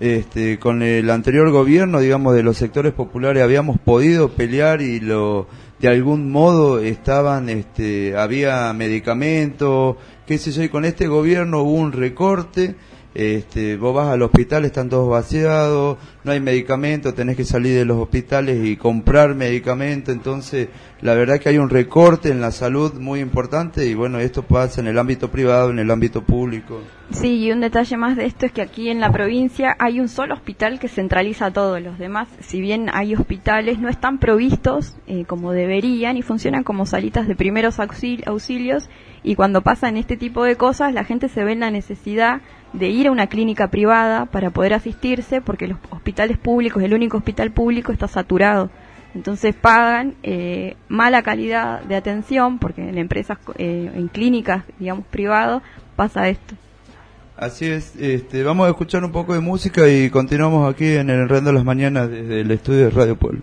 Este, con el anterior gobierno, digamos, de los sectores populares habíamos podido pelear y lo, de algún modo estaban, este, había medicamentos, qué sé yo, y con este gobierno hubo un recorte este, vos vas al hospital, están todos vaciados, no hay medicamentos, tenés que salir de los hospitales y comprar medicamentos, entonces la verdad que hay un recorte en la salud muy importante y bueno, esto pasa en el ámbito privado, en el ámbito público. Sí, y un detalle más de esto es que aquí en la provincia hay un solo hospital que centraliza todo. Los demás, si bien hay hospitales, no están provistos eh, como deberían y funcionan como salitas de primeros auxilios y cuando pasan este tipo de cosas la gente se ve en la necesidad de ir a una clínica privada para poder asistirse porque los hospitales públicos, el único hospital público está saturado. Entonces pagan eh, mala calidad de atención porque en empresas, eh, en clínicas, digamos, privados, pasa esto. Así es, este, vamos a escuchar un poco de música y continuamos aquí en el Enredo de las Mañanas desde el estudio de Radio Pueblo.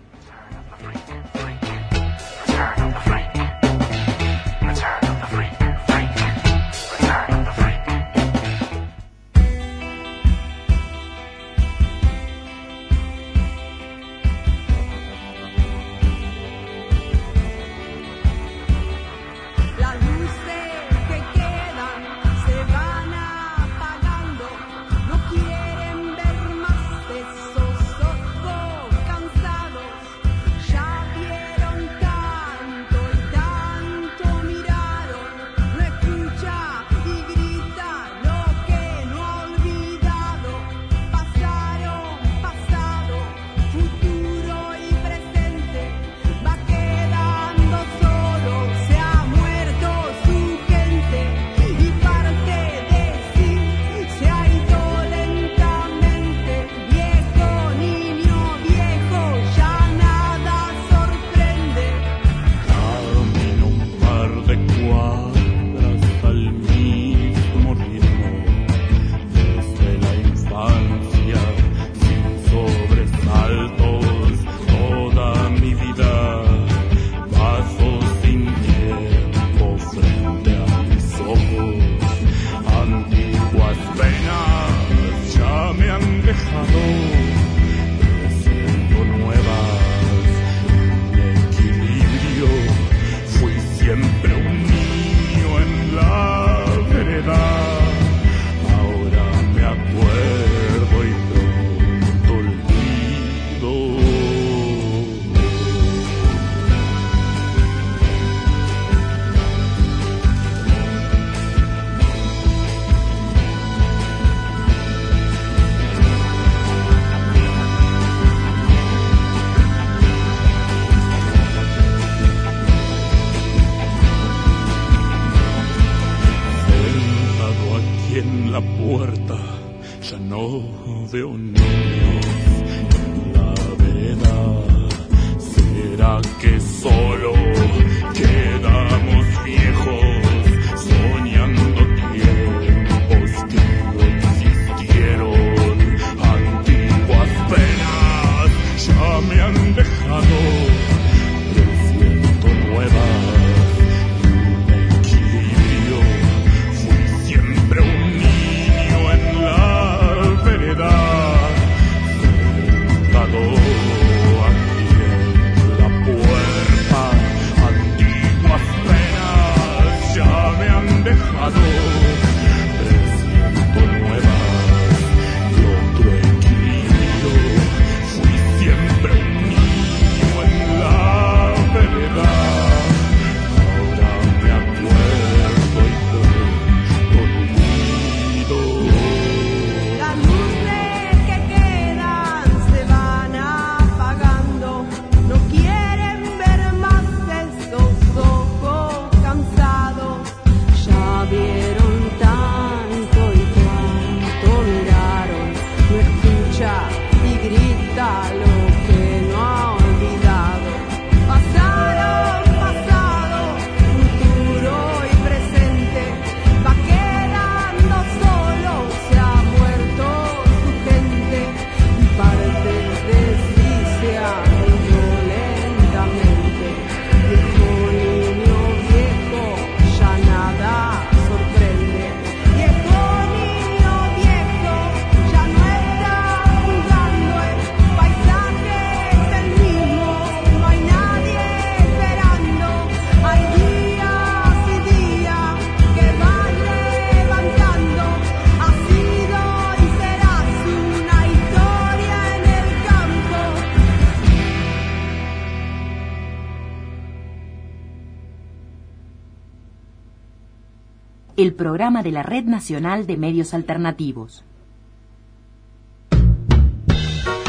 Programa de la Red Nacional de Medios Alternativos.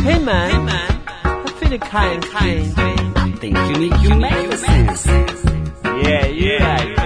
Hey man, hey man, I feel kind strange. I think you need your medicine. Yeah, yeah, yeah.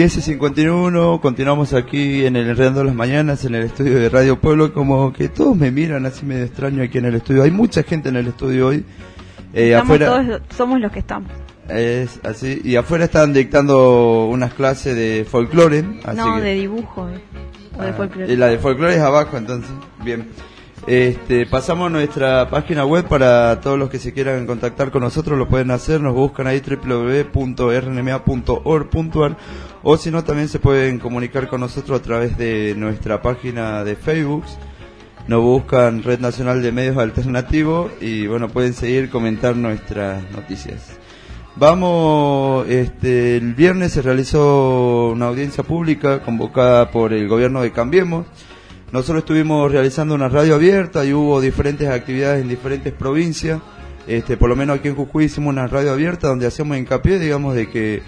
10 y 51, continuamos aquí en el Enredando las Mañanas, en el estudio de Radio Pueblo, como que todos me miran así medio extraño aquí en el estudio. Hay mucha gente en el estudio hoy. Eh, afuera, todos, somos los que estamos. es así, y afuera están dictando unas clases de folclore. Así no, que- de dibujo. eh, O de Ah, folclore. y la de folclore es abajo, entonces. Bien. Este, pasamos nuestra página web para todos los que se quieran contactar con nosotros, lo pueden hacer, nos buscan ahí www.rnma.org.ar o si no también se pueden comunicar con nosotros a través de nuestra página de Facebook. Nos buscan Red Nacional de Medios Alternativos y bueno, pueden seguir comentar nuestras noticias. Vamos, este, el viernes se realizó una audiencia pública convocada por el gobierno de Cambiemos. Nosotros estuvimos realizando una radio abierta y hubo diferentes actividades en diferentes provincias. Este, por lo menos aquí en Jujuy hicimos una radio abierta donde hacemos hincapié, digamos, de que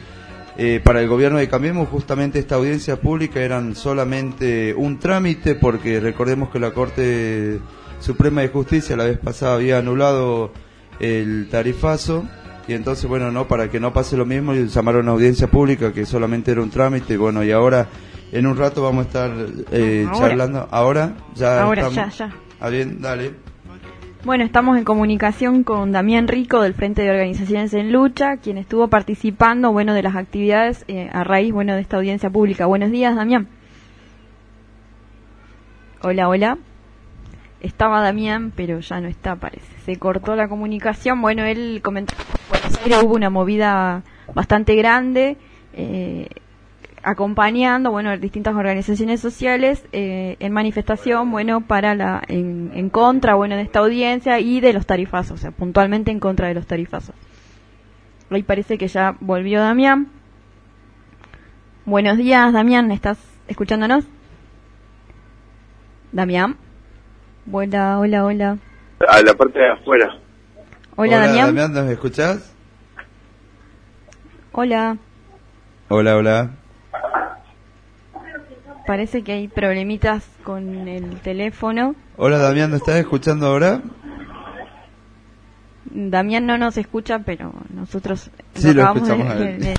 eh, para el gobierno de Cambiemos justamente esta audiencia pública eran solamente un trámite porque recordemos que la Corte Suprema de Justicia la vez pasada había anulado el tarifazo y entonces bueno no para que no pase lo mismo llamaron a audiencia pública que solamente era un trámite y bueno y ahora en un rato vamos a estar eh, Ahora. charlando ahora ya Ahora, estamos- ya, ya. Ah, bien dale Bueno, estamos en comunicación con Damián Rico del Frente de Organizaciones en Lucha, quien estuvo participando, bueno, de las actividades eh, a raíz, bueno, de esta audiencia pública. Buenos días, Damián. Hola, hola. Estaba Damián, pero ya no está, parece. Se cortó la comunicación. Bueno, él comentó que en Buenos Aires hubo una movida bastante grande, eh, acompañando, bueno, distintas organizaciones sociales eh, en manifestación, bueno, para la, en, en contra, bueno, de esta audiencia y de los tarifazos, o sea, puntualmente en contra de los tarifazos. Hoy parece que ya volvió Damián. Buenos días, Damián, ¿estás escuchándonos? Damián. Hola, hola, hola. A la parte de afuera. Hola, Damián. ¿nos escuchás? Hola. hola hola Parece que hay problemitas con el teléfono. hola Damián ¿nos estás escuchando ahora? Damián no nos escucha, pero nosotros Sí, lo escuchamos de- a él. de-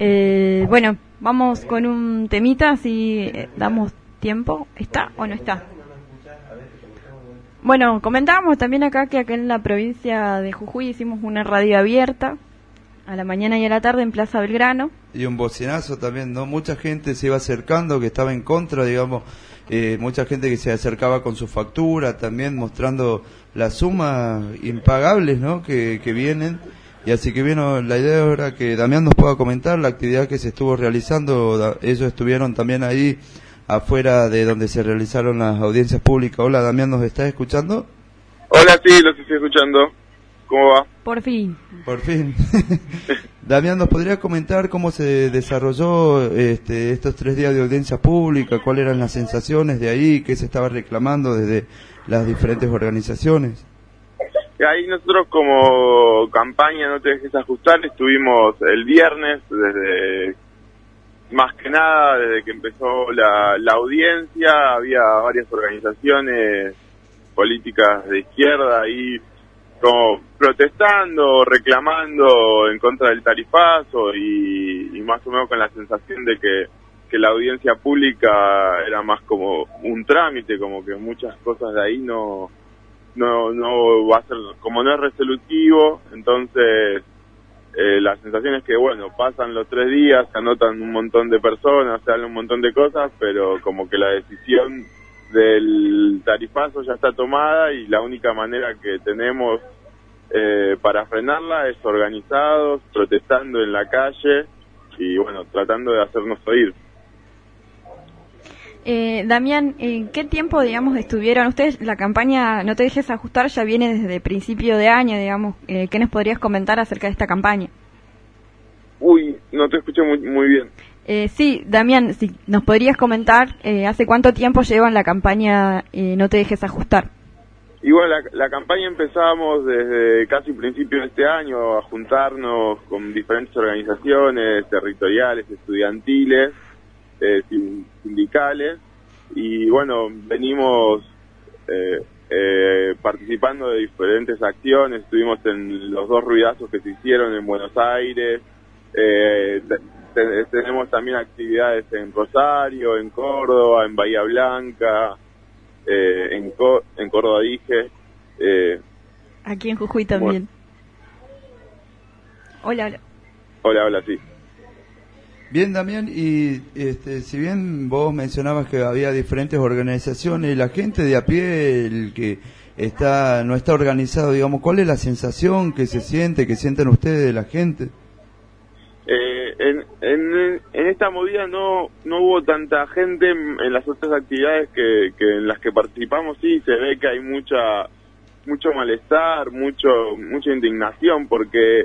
Eh, bueno, vamos con un temita, si eh, damos tiempo. ¿Está o no está? Bueno, comentábamos también acá que acá en la provincia de Jujuy hicimos una radio abierta a la mañana y a la tarde en Plaza Belgrano. y un bocinazo también, ¿no? Mucha gente se iba acercando, que estaba en contra, digamos, eh, mucha gente que se acercaba con su factura, también mostrando las sumas impagables, ¿no? Que, que vienen. Y así que bueno, la idea era que Damián nos pueda comentar la actividad que se estuvo realizando. Ellos estuvieron también ahí afuera de donde se realizaron las audiencias públicas. Hola, Damián, ¿nos estás escuchando? Hola, sí, los estoy escuchando. ¿Cómo va? Por fin. Por fin. Damián, ¿nos podría comentar cómo se desarrolló este, estos tres días de audiencia pública? ¿Cuáles eran las sensaciones de ahí? ¿Qué se estaba reclamando desde las diferentes organizaciones? Ahí nosotros como campaña No te dejes ajustar estuvimos el viernes desde más que nada desde que empezó la, la audiencia había varias organizaciones políticas de izquierda ahí como protestando, reclamando en contra del tarifazo y, más o menos con la sensación de que que la audiencia pública era más como un trámite, como que muchas cosas de ahí no, no, no va a ser, como no es resolutivo, entonces eh, la sensación es que, bueno, pasan los tres días, se anotan un montón de personas, se hablan un montón de cosas, pero como que la decisión del tarifazo ya está tomada y la única manera que tenemos eh, para frenarla es organizados, protestando en la calle y, bueno, tratando de hacernos oír. Eh, Damián, ¿en qué tiempo, digamos, estuvieron ustedes? La campaña No te dejes ajustar ya viene desde principio de año, digamos. Eh, ¿Qué nos podrías comentar acerca de esta campaña? Uy, no te escuché muy, muy bien. Eh, sí, Damián, si nos podrías comentar eh, hace cuánto tiempo llevan la campaña eh, No te dejes ajustar. Y bueno, la, campaña empezamos desde casi principio de este año a juntarnos con diferentes organizaciones territoriales, estudiantiles, eh, sin- sindicales, y bueno, venimos eh, eh, participando de diferentes acciones, estuvimos en los dos ruidazos que se hicieron en Buenos Aires, eh, te- te- tenemos también actividades en Rosario, en Córdoba, en Bahía Blanca, eh, en, Co- en Córdoba dije, eh, Aquí en Jujuy también. Hola, hola. hola, hola, sí. Bien, Damián, y este, si bien vos mencionabas que había diferentes organizaciones, la gente de a pie, el que está no está organizado, digamos, ¿cuál es la sensación que se siente, que sienten ustedes de la gente? Eh, en, en, en esta movida no, no hubo tanta gente en, las otras actividades que, en las que participamos, sí, se ve que hay mucha mucho malestar, mucho mucha indignación porque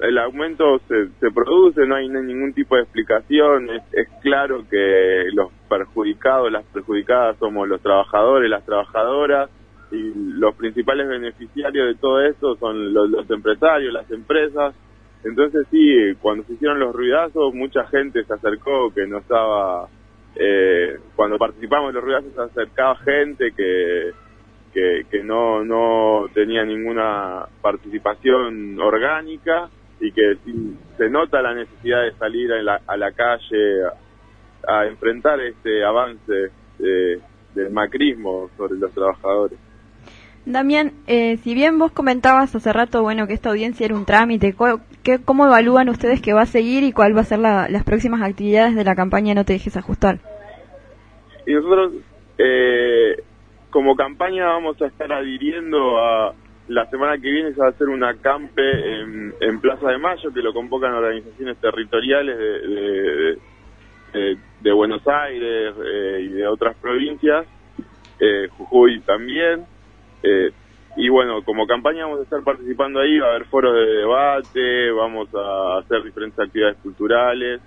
el aumento se, se produce, no hay ningún tipo de explicación, es, es claro que los perjudicados, las perjudicadas somos los trabajadores, las trabajadoras y los principales beneficiarios de todo esto son los empresarios, las empresas. Entonces sí, cuando se hicieron los ruidazos, mucha gente se acercó que no estaba, eh, cuando participamos en los ruidazos se acercaba gente que, que, que no, no tenía ninguna participación orgánica y que se nota la necesidad de salir a la, a la calle a, a enfrentar este avance eh, del macrismo sobre los trabajadores. Damián, eh, si bien vos comentabas hace rato, bueno, que esta audiencia era un trámite, ¿cu- qué- ¿cómo evalúan ustedes que va a seguir y cuál va a ser la- las próximas actividades de la campaña No te dejes ajustar? Y nosotros, eh, como campaña, vamos a estar adhiriendo a. La semana que viene se va a hacer un acampe en, en Plaza de Mayo, que lo convocan organizaciones territoriales de, de, de- de Buenos Aires eh, y de otras provincias, eh, Jujuy también. Eh, y bueno, como campaña vamos a estar participando ahí, va a haber foros de debate, vamos a hacer diferentes actividades culturales.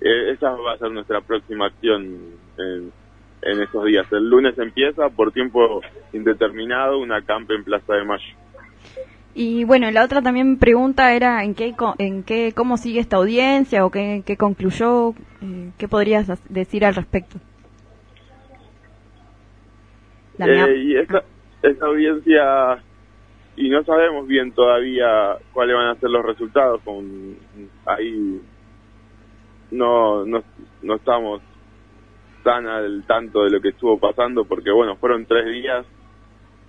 Eh, esa va a ser nuestra próxima acción en, en esos días. El lunes empieza por tiempo indeterminado una campa en Plaza de Mayo. Y bueno, la otra también pregunta era en qué, en qué, cómo sigue esta audiencia o qué, qué concluyó, eh, qué podrías as- decir al respecto. Eh, y esta, esta audiencia, y no sabemos bien todavía cuáles van a ser los resultados, con ahí no, no, no estamos tan al tanto de lo que estuvo pasando, porque bueno, fueron tres días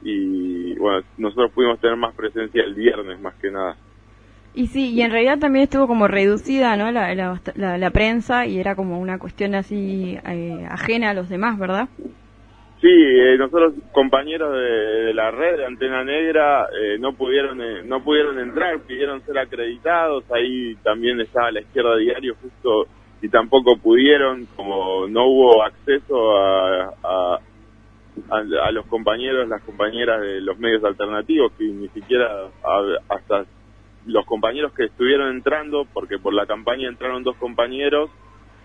y bueno, nosotros pudimos tener más presencia el viernes más que nada. Y sí, y en realidad también estuvo como reducida, ¿no? La, la, la- la prensa y era como una cuestión así eh, ajena a los demás, ¿verdad? Sí, eh, nosotros compañeros de, la red de Antena Negra eh, no pudieron eh, no pudieron entrar, pidieron ser acreditados, ahí también estaba la izquierda diario justo y tampoco pudieron, como no hubo acceso a, a, a- los compañeros, las compañeras de los medios alternativos, que ni siquiera hasta los compañeros que estuvieron entrando, porque por la campaña entraron dos compañeros,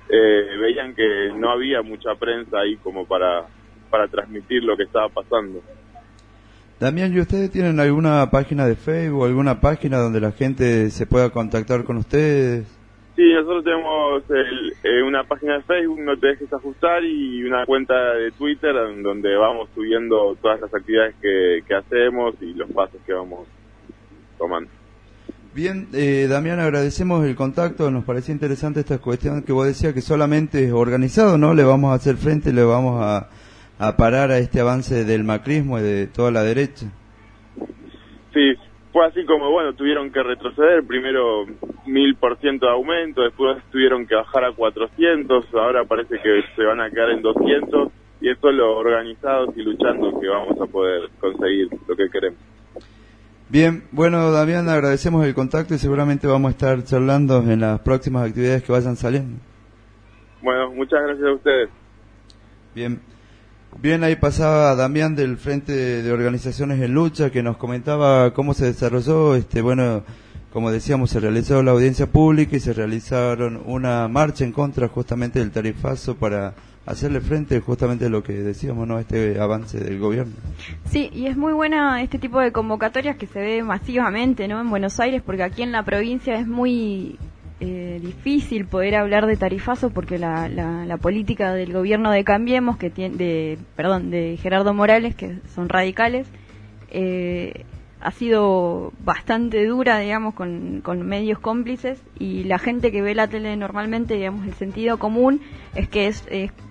eh, veían que no había mucha prensa ahí como para, para transmitir lo que estaba pasando. Damián, ¿y ustedes tienen alguna página de Facebook, alguna página donde la gente se pueda contactar con ustedes? Sí, nosotros tenemos el- eh, una página de Facebook, no te dejes ajustar, y una cuenta de Twitter donde vamos subiendo todas las actividades que, que hacemos y los pasos que vamos tomando. Bien, eh, Damián, agradecemos el contacto, nos parecía interesante esta cuestión que vos decías que solamente es organizado, ¿no? Le vamos a hacer frente, le vamos a, a parar a este avance del macrismo y de toda la derecha. Sí, fue así como, bueno, tuvieron que retroceder, primero mil por ciento de aumento, después tuvieron que bajar a 400, ahora parece que se van a quedar en 200 y es solo organizados y luchando que vamos a poder conseguir lo que queremos. Bien, bueno, Damián, agradecemos el contacto y seguramente vamos a estar charlando en las próximas actividades que vayan saliendo. Bueno, muchas gracias a ustedes. Bien. Bien, ahí pasaba Damián del Frente de Organizaciones en Lucha que nos comentaba cómo se desarrolló, este, bueno, como decíamos, se realizó la audiencia pública y se realizaron una marcha en contra justamente del tarifazo para hacerle frente justamente a lo que decíamos, ¿no? Este avance del gobierno. Sí, y es muy buena este tipo de convocatorias que se ve masivamente, ¿no? En Buenos Aires, porque aquí en la provincia es muy eh, difícil poder hablar de tarifazo porque la, la, la política del gobierno de Cambiemos, que tiene, de, perdón, de Gerardo Morales, que son radicales, eh, ha sido bastante dura, digamos, con, con medios cómplices y la gente que ve la tele normalmente, digamos, el sentido común es que es,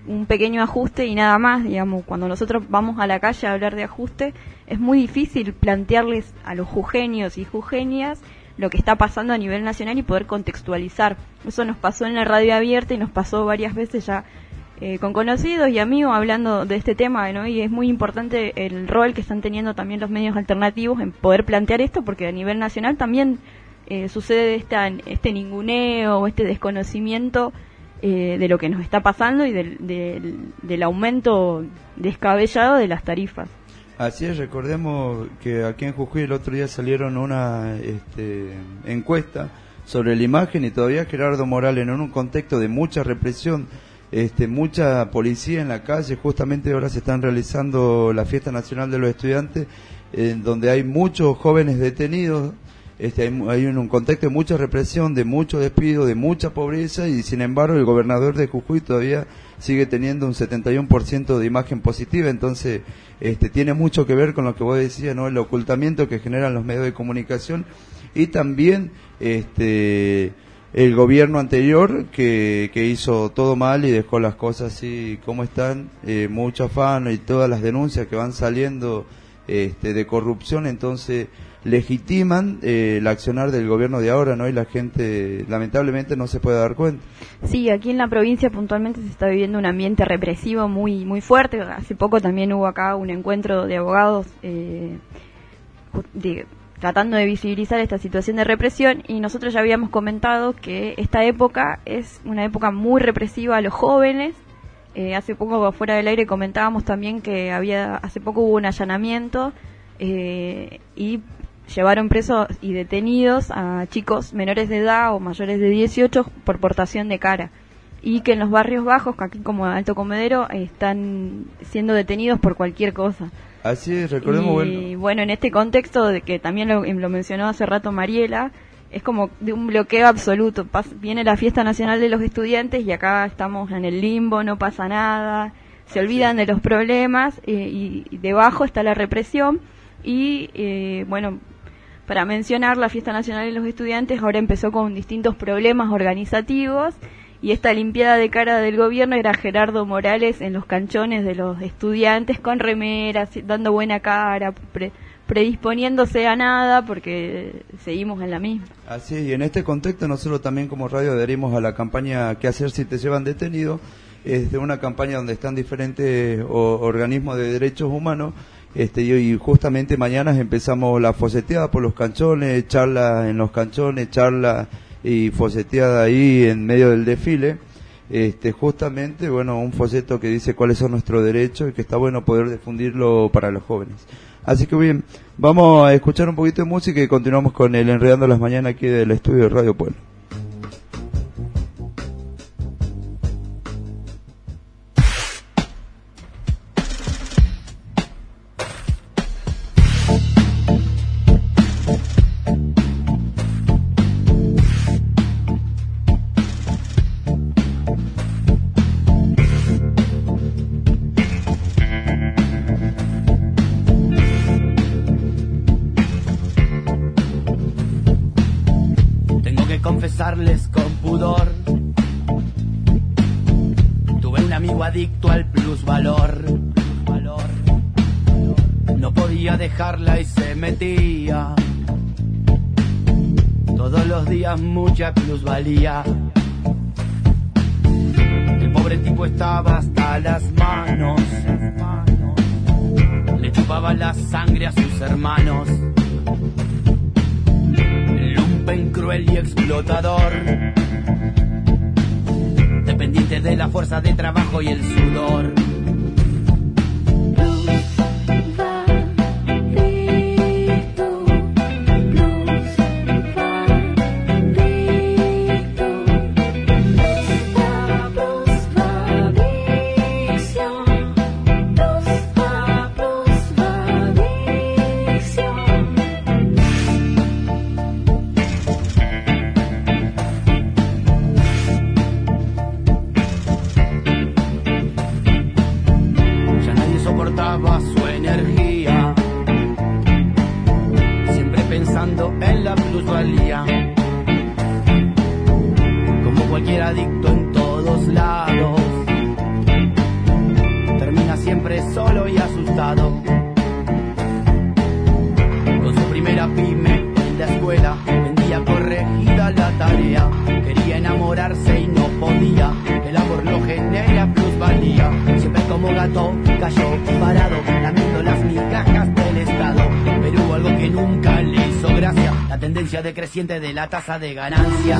un pequeño ajuste y nada más, digamos, cuando nosotros vamos a la calle a hablar de ajuste, es muy difícil plantearles a los jujeños y jujeñas lo que está pasando a nivel nacional y poder contextualizar. Eso nos pasó en la radio abierta y nos pasó varias veces ya eh, con conocidos y amigos hablando de este tema. Y es muy importante el rol que están teniendo también los medios alternativos en poder plantear esto, porque a nivel nacional también eh, sucede esta, este ninguneo o este desconocimiento eh, de lo que nos está pasando y del, del, del aumento descabellado de las tarifas. Así es, recordemos que aquí en Jujuy el otro día salieron una este, encuesta sobre la imagen y todavía Gerardo Morales en un contexto de mucha represión, este, mucha policía en la calle, justamente ahora se están realizando la fiesta nacional de los estudiantes, en donde hay muchos jóvenes detenidos, este, hay, hay un, un contexto de mucha represión, de mucho despido, de mucha pobreza y sin embargo el gobernador de Jujuy todavía sigue teniendo un 71% de imagen positiva, entonces este, tiene mucho que ver con lo que vos decías, ¿no? El ocultamiento que generan los medios de comunicación y también este, el gobierno anterior que, que hizo todo mal y dejó las cosas así como están, eh, mucho afán y todas las denuncias que van saliendo este, de corrupción, entonces legitiman eh, el accionar del gobierno de ahora, ¿no? Y la gente lamentablemente no se puede dar cuenta. Sí, aquí en la provincia puntualmente se está viviendo un ambiente represivo muy muy fuerte. Hace poco también hubo acá un encuentro de abogados eh, tratando de visibilizar esta situación de represión y nosotros ya habíamos comentado que esta época es una época muy represiva a los jóvenes. Eh, hace poco fuera del aire comentábamos también que había hace poco hubo un allanamiento eh, y llevaron presos y detenidos a chicos menores de edad o mayores de 18 por portación de cara y que en los barrios bajos, aquí como Alto Comedero, están siendo detenidos por cualquier cosa. Así es, recordemos, y bueno, bueno, en este contexto de que también lo, lo mencionó hace rato Mariela, es como de un bloqueo absoluto. Pas- viene la fiesta nacional de los estudiantes y acá estamos en el limbo, no pasa nada, se olvidan de los problemas eh, y, y debajo está la represión y eh, bueno, para mencionar la fiesta nacional de los estudiantes ahora empezó con distintos problemas organizativos y esta limpiada de cara del gobierno era Gerardo Morales en los canchones de los estudiantes con remeras, dando buena cara, pre- predisponiéndose a nada porque seguimos en la misma. Así y en este contexto nosotros también como radio adherimos a la campaña ¿Qué hacer si te llevan detenido? Es de una campaña donde están diferentes organismos de derechos humanos este, y, justamente mañana empezamos la foseteada por los canchones, charla en los canchones, charla y foseteada ahí en medio del desfile. Este, justamente, bueno, un folleto que dice cuáles son nuestros derechos y que está bueno poder difundirlo para los jóvenes. Así que bien, vamos a escuchar un poquito de música y continuamos con el Enredando las Mañanas aquí del estudio de Radio Pueblo. coeficiente de la tasa de ganancia.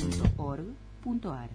www.org.ar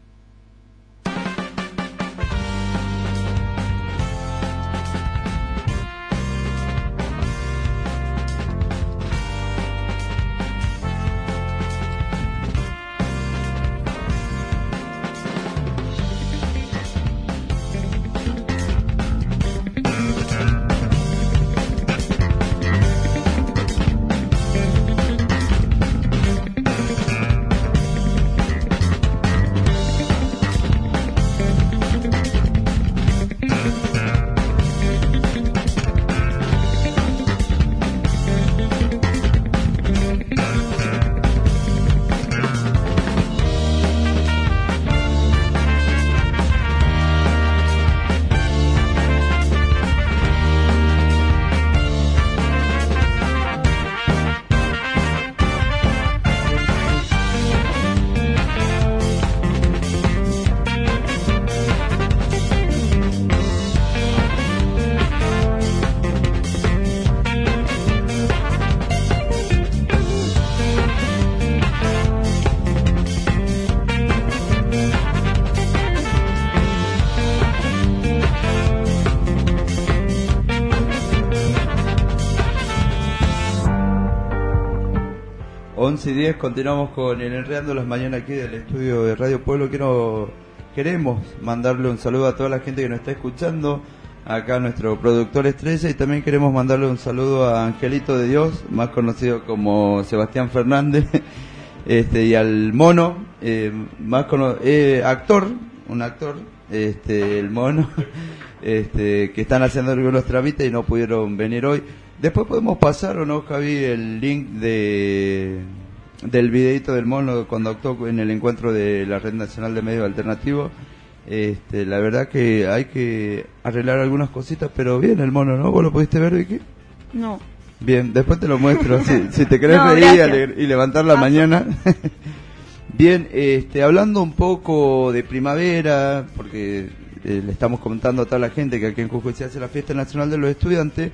11 y 10 continuamos con el Enredando las Mañanas aquí del estudio de Radio Pueblo. Quiero, queremos mandarle un saludo a toda la gente que nos está escuchando, acá nuestro productor estrella y también queremos mandarle un saludo a Angelito de Dios, más conocido como Sebastián Fernández, este, y al Mono, eh, más eh, actor, un actor, este, el Mono, este, que están haciendo algunos trámites y no pudieron venir hoy. Después podemos pasar o no, Javi, el link de del videito del mono cuando actuó en el encuentro de la Red Nacional de Medios Alternativos. Este, la verdad que hay que arreglar algunas cositas, pero bien el mono, ¿no? ¿Vos lo pudiste ver, Vicky? No. Bien, después te lo muestro. si, si te querés No, reír y levantar la mañana. Bien, este, hablando un poco de primavera, porque eh, le estamos comentando a toda la gente que aquí en Jujuy se hace la Fiesta Nacional de los Estudiantes,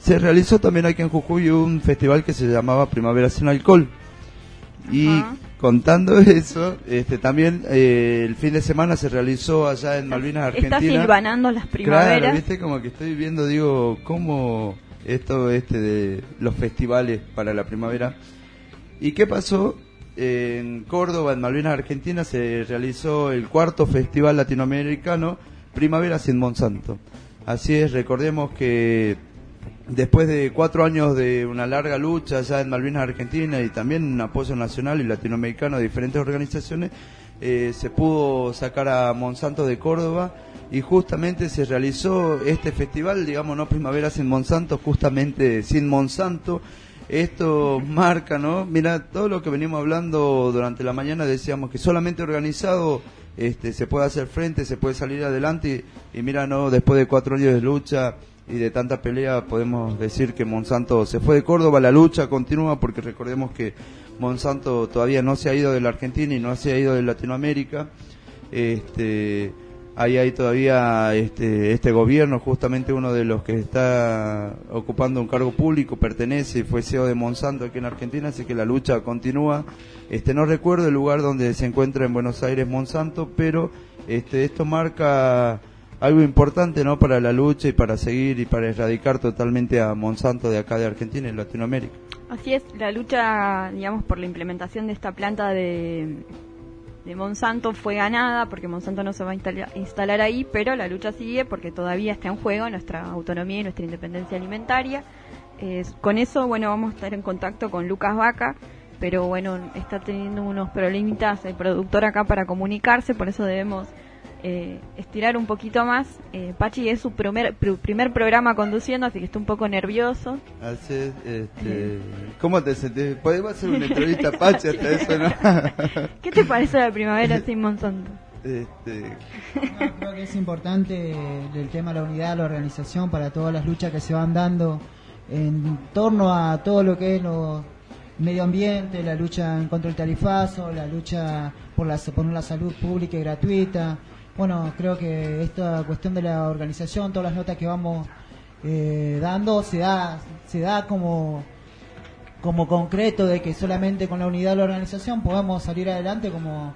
se realizó también aquí en Jujuy un festival que se llamaba Primavera sin Alcohol. Y contando eso, este, también eh, el fin de semana se realizó allá en Malvinas, Está Argentina. silvanando las primaveras. Claro, viste como que estoy viendo, digo, cómo esto este de los festivales para la primavera. ¿Y qué pasó? En Córdoba, en Malvinas, Argentina, se realizó el cuarto festival latinoamericano Primavera sin Monsanto. Así es, recordemos que después de cuatro años de una larga lucha ya en Malvinas, Argentina y también un apoyo nacional y latinoamericano de diferentes organizaciones, eh, se pudo sacar a Monsanto de Córdoba y justamente se realizó este festival, digamos, no Primavera sin Monsanto, justamente sin Monsanto. Esto marca, ¿no? Mira, todo lo que venimos hablando durante la mañana decíamos que solamente organizado este, se puede hacer frente, se puede salir adelante y mira, ¿no? Después de cuatro años de lucha y de tanta pelea podemos decir que Monsanto se fue de Córdoba, la lucha continúa porque recordemos que Monsanto todavía no se ha ido de la Argentina y no se ha ido de Latinoamérica. Este, ahí hay todavía este, este gobierno, justamente uno de los que está ocupando un cargo público, pertenece y fue CEO de Monsanto aquí en Argentina, así que la lucha continúa. Este, no recuerdo el lugar donde se encuentra en Buenos Aires Monsanto, pero este, esto marca algo importante ¿no? para la lucha y para seguir y para erradicar totalmente a Monsanto de acá de Argentina y Latinoamérica. Así es, la lucha, digamos, por la implementación de esta planta de, de Monsanto fue ganada porque Monsanto no se va a instala- instalar ahí, pero la lucha sigue porque todavía está en juego nuestra autonomía y nuestra independencia alimentaria. Con eso, bueno, vamos a estar en contacto con Lucas Vaca, pero bueno, está teniendo unos problemitas el productor acá para comunicarse, por eso debemos eh, estirar un poquito más. Eh, Pachi es su primer, pr- primer programa conduciendo, así que está un poco nervioso. Así es, este, ¿Cómo te sentís? Podemos hacer una entrevista a Pachi hasta eso, ¿no? ¿Qué te parece la primavera sin Monsanto? Este, No, creo que es importante el tema de la unidad, la organización para todas las luchas que se van dando en torno a todo lo que es lo medio ambiente, la lucha en contra del tarifazo, la lucha por la, por una salud pública y gratuita. Bueno, creo que esta cuestión de la organización, todas las notas que vamos eh, dando, se da, se da como como concreto de que solamente con la unidad de la organización podamos salir adelante como,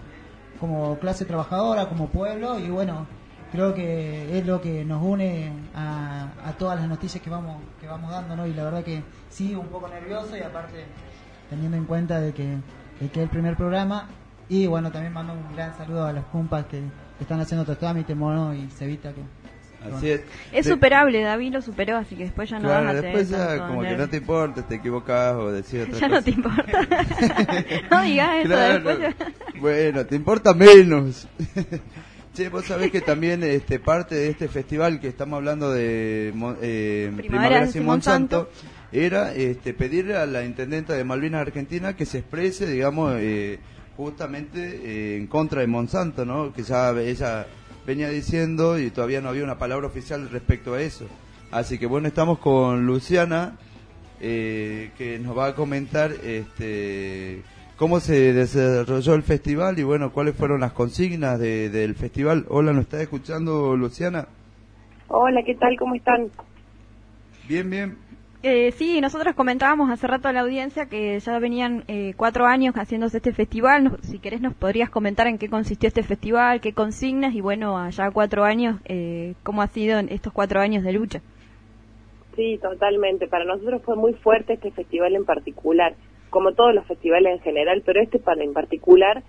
como clase trabajadora, como pueblo y bueno, creo que es lo que nos une a, a todas las noticias que vamos que vamos dando, ¿no? Y la verdad que sí, un poco nervioso y aparte teniendo en cuenta de que, de que es el primer programa y bueno, también mando un gran saludo a los compas que, están haciendo estos trámites, Mono y Cevita que Así es. Es superable, David lo superó, así que después ya no claro, vas a después ya como que no te importa, te equivocas o decís otra Ya cosa. no te importa. no digas eso, Claro. después ya- Bueno, te importa menos. che, vos sabés que también este parte de este festival que estamos hablando de eh, Primavera, sin sin Monsanto era este, pedirle a la intendenta de Malvinas Argentina que se exprese, digamos, eh, justamente eh, en contra de Monsanto, ¿no? Que ya ella venía diciendo y todavía no había una palabra oficial respecto a eso. Así que bueno, estamos con Luciana, eh, que nos va a comentar este, cómo se desarrolló el festival y bueno, cuáles fueron las consignas de- del festival. Hola, ¿nos está escuchando Luciana? Hola, ¿qué tal? ¿Cómo están? Bien, bien. Eh, sí, nosotros comentábamos hace rato a la audiencia que ya venían eh, cuatro años haciéndose este festival. Si querés nos podrías comentar en qué consistió este festival, qué consignas y bueno, allá cuatro años, eh, cómo ha sido en estos cuatro años de lucha. Sí, totalmente. Para nosotros fue muy fuerte este festival en particular. como todos los festivales en general, pero este en particular,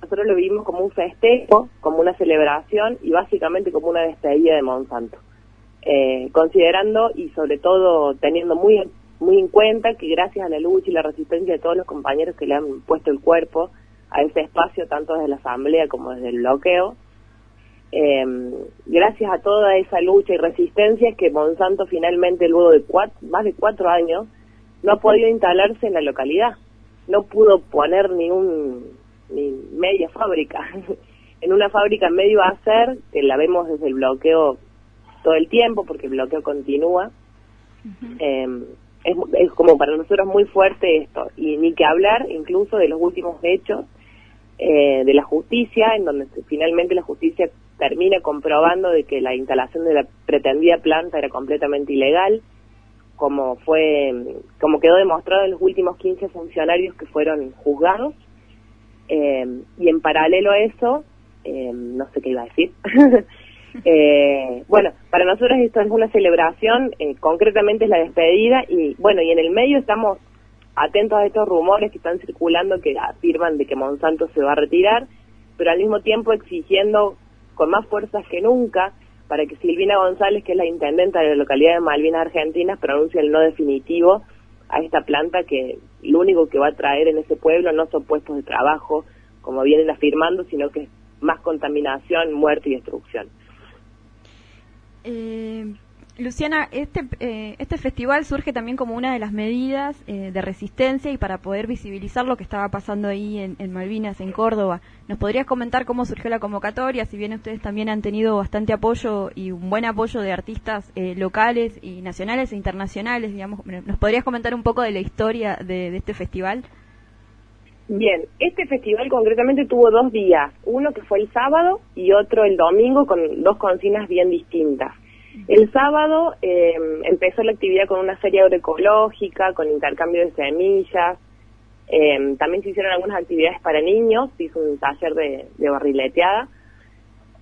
nosotros lo vimos como un festejo, como una celebración y básicamente como una despedida de Monsanto. Eh, considerando y sobre todo teniendo muy, muy en cuenta que gracias a la lucha y la resistencia de todos los compañeros que le han puesto el cuerpo a ese espacio, tanto desde la asamblea como desde el bloqueo, eh, gracias a toda esa lucha y resistencia es que Monsanto finalmente luego de más de cuatro años no ha podido instalarse en la localidad, no pudo poner ni un ni media fábrica, en una fábrica medio hacer, que la vemos desde el bloqueo todo el tiempo porque el bloqueo continúa, eh, es, es como para nosotros muy fuerte esto, y ni que hablar incluso de los últimos hechos eh, de la justicia, en donde finalmente la justicia termina comprobando de que la instalación de la pretendida planta era completamente ilegal, como fue, como quedó demostrado en los últimos 15 funcionarios que fueron juzgados, eh, y en paralelo a eso, eh, no sé qué iba a decir. Eh, bueno, para nosotros esto es una celebración, eh, concretamente es la despedida y bueno, y en el medio estamos atentos a estos rumores que están circulando que afirman de que Monsanto se va a retirar, pero al mismo tiempo exigiendo con más fuerzas que nunca para que Silvina González, que es la intendenta de la localidad de Malvinas Argentinas, pronuncie el no definitivo a esta planta que lo único que va a traer en ese pueblo no son puestos de trabajo, como vienen afirmando, sino que es más contaminación, muerte y destrucción. Eh, Luciana, este, eh, este festival surge también como una de las medidas eh, de resistencia y para poder visibilizar lo que estaba pasando ahí en, Malvinas, en Córdoba. ¿Nos podrías comentar cómo surgió la convocatoria? Si bien ustedes también han tenido bastante apoyo y un buen apoyo de artistas eh, locales y nacionales e internacionales, digamos, ¿nos podrías comentar un poco de la historia de este festival? Bien, este festival concretamente tuvo dos días, uno que fue el sábado y otro el domingo con dos consignas bien distintas. El sábado eh, empezó la actividad con una feria agroecológica, con intercambio de semillas, eh, también se hicieron algunas actividades para niños, se hizo un taller de, barrileteada,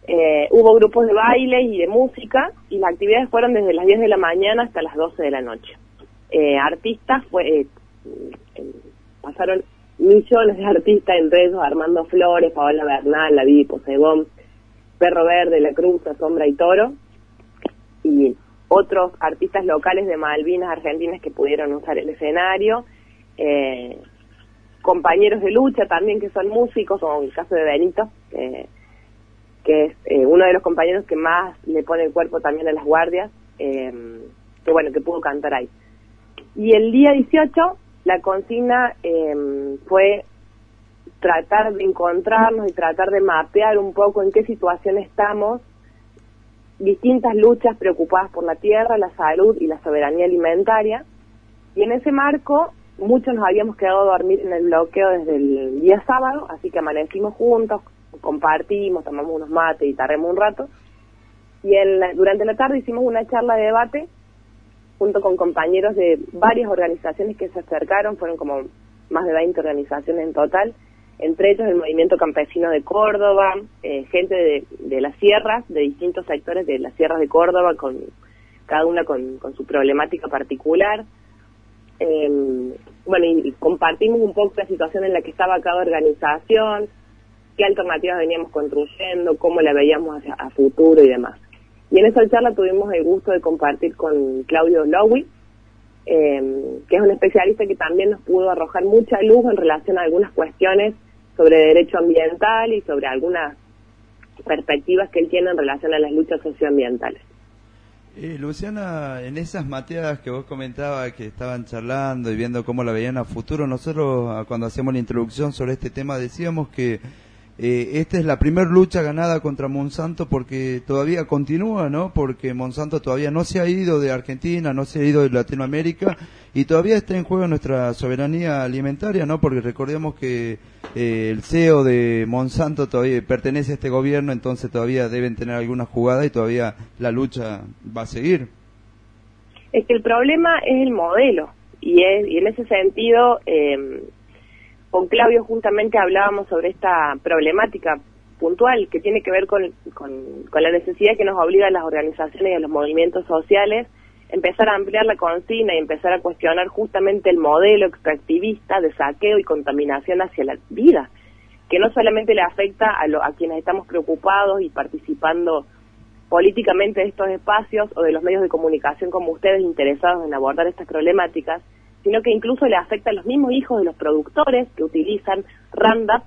eh, hubo grupos de baile y de música y las actividades fueron desde las 10 de la mañana hasta las 12 de la noche. Eh, artistas fue, eh, eh, pasaron millones de artistas, entre ellos Armando Flores, Paola Bernal, La Vivi Posegón, Perro Verde, La Cruz, Sombra y Toro, y otros artistas locales de Malvinas Argentinas que pudieron usar el escenario, eh, compañeros de lucha también que son músicos, como el caso de Benito, eh, que es eh, uno de los compañeros que más le pone el cuerpo también a las guardias, que bueno, que pudo cantar ahí. Y el día 18 la consigna eh, fue tratar de encontrarnos y tratar de mapear un poco en qué situación estamos, distintas luchas preocupadas por la tierra, la salud y la soberanía alimentaria. Y en ese marco, muchos nos habíamos quedado a dormir en el bloqueo desde el día sábado, así que amanecimos juntos, compartimos, tomamos unos mates y tardemos un rato. Y en la- durante la tarde hicimos una charla de debate junto con compañeros de varias organizaciones que se acercaron, fueron como más de 20 organizaciones en total, entre ellos el Movimiento Campesino de Córdoba, eh, gente de, las sierras, de distintos sectores de las sierras de Córdoba, con cada una con, su problemática particular. Eh, bueno, y compartimos un poco la situación en la que estaba cada organización, qué alternativas veníamos construyendo, cómo la veíamos hacia, a futuro y demás. Y en esa charla tuvimos el gusto de compartir con Claudio Lowy, eh, que es un especialista que también nos pudo arrojar mucha luz en relación a algunas cuestiones sobre derecho ambiental y sobre algunas perspectivas que él tiene en relación a las luchas socioambientales. Eh, Luciana, en esas mateadas que vos comentabas que estaban charlando y viendo cómo la veían a futuro, nosotros ah, cuando hacemos la introducción sobre este tema decíamos que eh, esta es la primera lucha ganada contra Monsanto porque todavía continúa, ¿no? Porque Monsanto todavía no se ha ido de Argentina, no se ha ido de Latinoamérica y todavía está en juego nuestra soberanía alimentaria, ¿no? Porque recordemos que eh, el CEO de Monsanto todavía pertenece a este gobierno, entonces todavía deben tener alguna jugada y todavía la lucha va a seguir. Es que el problema es el modelo y, es, y en ese sentido, eh, con Claudio justamente hablábamos sobre esta problemática puntual que tiene que ver con, la necesidad que nos obliga a las organizaciones y a los movimientos sociales empezar a ampliar la consigna y empezar a cuestionar justamente el modelo extractivista de saqueo y contaminación hacia la vida, que no solamente le afecta a, lo- a quienes estamos preocupados y participando políticamente de estos espacios o de los medios de comunicación como ustedes interesados en abordar estas problemáticas, sino que incluso le afecta a los mismos hijos de los productores que utilizan Roundup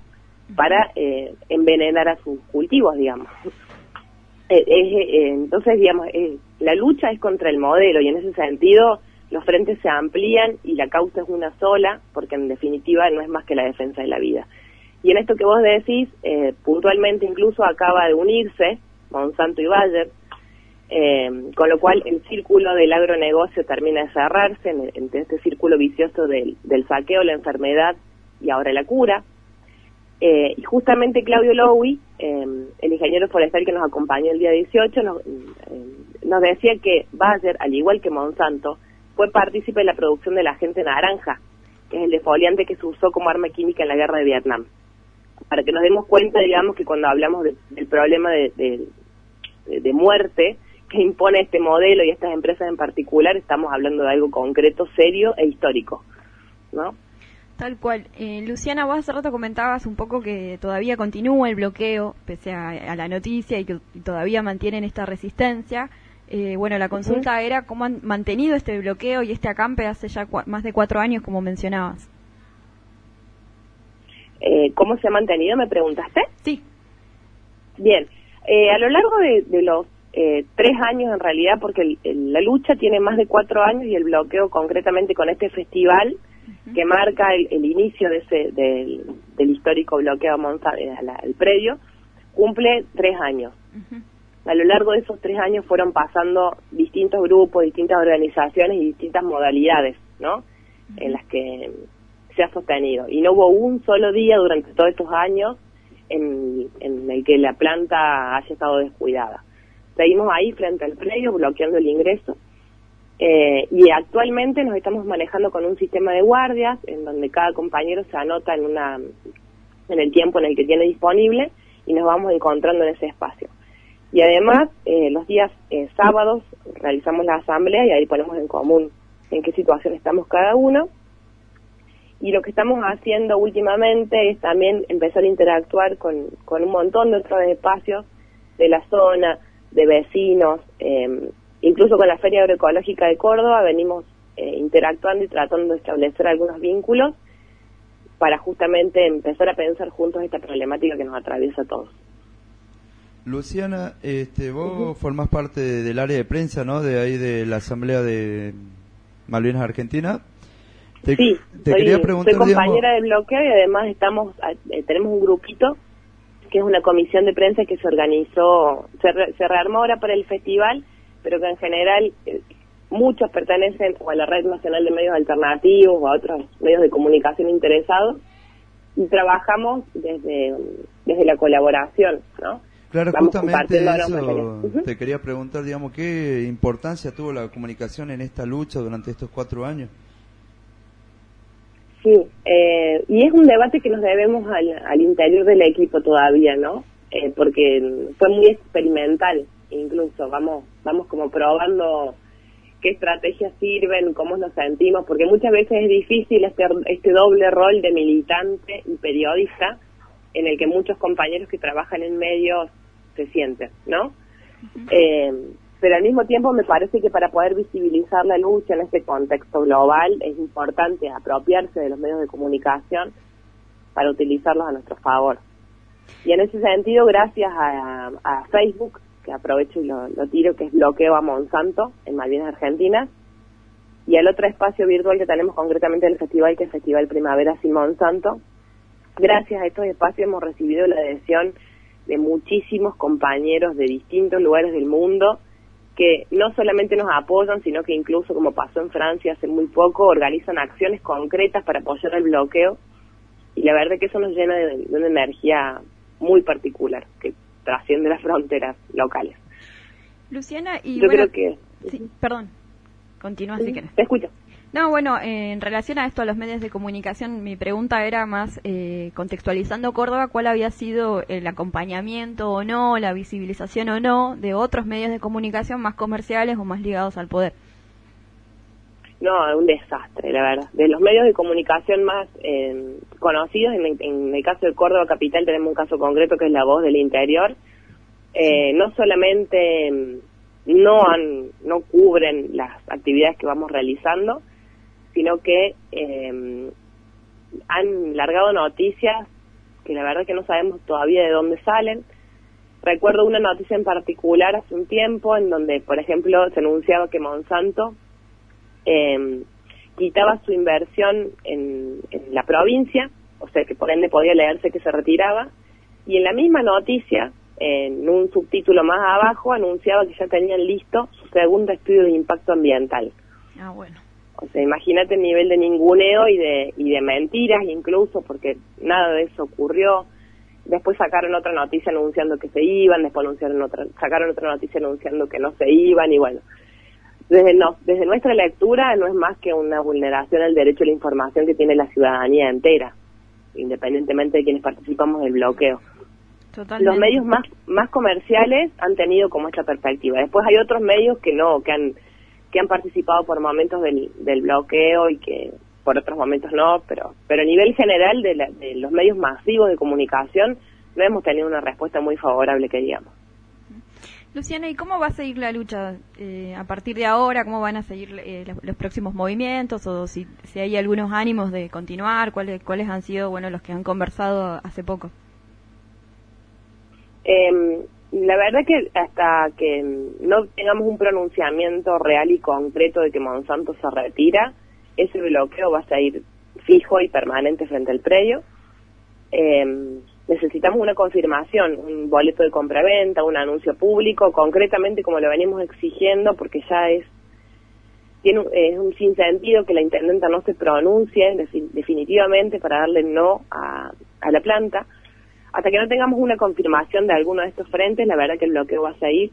para eh, envenenar a sus cultivos, digamos. Eh, es, eh, entonces, digamos, eh, la lucha es contra el modelo y en ese sentido los frentes se amplían y la causa es una sola, porque en definitiva no es más que la defensa de la vida. Y en esto que vos decís, eh, puntualmente incluso acaba de unirse Monsanto y Bayer, eh, con lo cual el círculo del agronegocio termina de cerrarse en, este círculo vicioso del, del saqueo, la enfermedad y ahora la cura. Eh, y justamente Claudio Lowy, eh, el ingeniero forestal que nos acompañó el día 18, nos, eh, nos decía que Bayer, al igual que Monsanto, fue partícipe de la producción del agente naranja, que es el defoliante que se usó como arma química en la guerra de Vietnam. Para que nos demos cuenta, digamos, que cuando hablamos de- del problema de muerte que impone este modelo y estas empresas en particular, estamos hablando de algo concreto, serio e histórico, ¿no? Tal cual. Eh, Luciana, vos hace rato comentabas un poco que todavía continúa el bloqueo, pese a, a la noticia, y que todavía mantienen esta resistencia. Eh, bueno, la consulta era cómo han mantenido este bloqueo y este acampe hace ya más de cuatro años, como mencionabas. Eh, ¿Cómo se ha mantenido, me preguntaste? Sí. Bien, eh, a lo largo de, de los eh, tres años en realidad, porque el- el- la lucha tiene más de cuatro años y el bloqueo concretamente con este festival que marca el, el inicio de ese, del, del histórico bloqueo eh, al predio, cumple tres años. A lo largo de esos tres años fueron pasando distintos grupos, distintas organizaciones y distintas modalidades, ¿no? En las que se ha sostenido. Y no hubo un solo día durante todos estos años en, en el que la planta haya estado descuidada. Seguimos ahí frente al predio, bloqueando el ingreso. Eh, y actualmente nos estamos manejando con un sistema de guardias en donde cada compañero se anota en una en el tiempo en el que tiene disponible y nos vamos encontrando en ese espacio. Y además, eh, los días eh, sábados realizamos la asamblea y ahí ponemos en común en qué situación estamos cada uno. Y lo que estamos haciendo últimamente es también empezar a interactuar con, con un montón de otros espacios de la zona, de vecinos, eh, incluso con la Feria Agroecológica de Córdoba venimos eh, interactuando y tratando de establecer algunos vínculos para justamente empezar a pensar juntos esta problemática que nos atraviesa a todos. Luciana, este, vos formás parte de- del área de prensa, ¿no? De ahí de la Asamblea de Malvinas Argentina. Te, Sí, te soy, quería preguntar, soy compañera digamos, de bloqueo y además estamos eh, tenemos un grupito que es una comisión de prensa que se organizó, se, re- se rearmó ahora para el festival, pero que en general eh, muchos pertenecen o a la Red Nacional de Medios Alternativos o a otros medios de comunicación interesados y trabajamos desde, desde la colaboración, ¿no? claro, vamos justamente eso te quería preguntar, digamos, ¿qué importancia tuvo la comunicación en esta lucha durante estos cuatro años? Sí, eh, y es un debate que nos debemos al, al interior del equipo todavía, ¿no? Eh, porque fue muy experimental, incluso vamos vamos como probando qué estrategias sirven, cómo nos sentimos, porque muchas veces es difícil este, este doble rol de militante y periodista en el que muchos compañeros que trabajan en medios se sienten, ¿no? Eh, pero al mismo tiempo me parece que para poder visibilizar la lucha en este contexto global es importante apropiarse de los medios de comunicación para utilizarlos a nuestro favor. Y en ese sentido, gracias a, Facebook, que aprovecho y lo, lo tiro, que es Bloqueo a Monsanto en Malvinas Argentinas, y al otro espacio virtual que tenemos concretamente en el festival, que es Festival Primavera sin Monsanto, gracias a estos espacios hemos recibido la adhesión de muchísimos compañeros de distintos lugares del mundo que no solamente nos apoyan, sino que incluso, como pasó en Francia hace muy poco, organizan acciones concretas para apoyar el bloqueo. Y la verdad que eso nos llena de, de una energía muy particular, que trasciende las fronteras locales. Luciana, y Yo bueno, creo que... sí, perdón, continúa si querés. Te escucho. No, bueno, eh, en relación a esto, a los medios de comunicación, mi pregunta era más eh, contextualizando Córdoba, ¿cuál había sido el acompañamiento o no, la visibilización o no de otros medios de comunicación más comerciales o más ligados al poder? No, un desastre, la verdad. De los medios de comunicación más eh, conocidos, en, en el caso de Córdoba Capital tenemos un caso concreto que es La Voz del Interior. Eh, no solamente mm, no han, no cubren las actividades que vamos realizando, sino que eh, han largado noticias que la verdad que no sabemos todavía de dónde salen. Recuerdo una noticia en particular hace un tiempo en donde, por ejemplo, se anunciaba que Monsanto eh, quitaba su inversión en la provincia, o sea que por ende podía leerse que se retiraba, y en la misma noticia, en un subtítulo más abajo, anunciaba que ya tenían listo su segundo estudio de impacto ambiental. Ah, bueno. O sea, imagínate el nivel de ninguneo y de, y de mentiras incluso, porque nada de eso ocurrió. Después sacaron otra noticia anunciando que se iban, después anunciaron otra, sacaron otra noticia anunciando que no se iban y bueno. Desde, no, desde nuestra lectura no es más que una vulneración al derecho a la información que tiene la ciudadanía entera, independientemente de quienes participamos del bloqueo. Totalmente. Los medios más, más comerciales han tenido como esta perspectiva. Después hay otros medios que no, que han que han participado por momentos del, del bloqueo y que por otros momentos no, pero pero a nivel general de, la- de los medios masivos de comunicación no hemos tenido una respuesta muy favorable que digamos. Luciana, ¿y cómo va a seguir la lucha eh, a partir de ahora? ¿Cómo van a seguir eh, los, los próximos movimientos? ¿O si, si hay algunos ánimos de continuar? ¿Cuáles, ¿Cuáles han sido bueno los que han conversado hace poco? Eh, la verdad que hasta que no tengamos un pronunciamiento real y concreto de que Monsanto se retira, ese bloqueo va a seguir fijo y permanente frente al predio. Eh, necesitamos una confirmación, un boleto de compraventa, un anuncio público, concretamente como lo venimos exigiendo, porque ya es tiene un- es un sinsentido que la intendenta no se pronuncie defi- definitivamente para darle no a, a la planta. Hasta que no tengamos una confirmación de alguno de estos frentes, la verdad que el bloqueo va a seguir.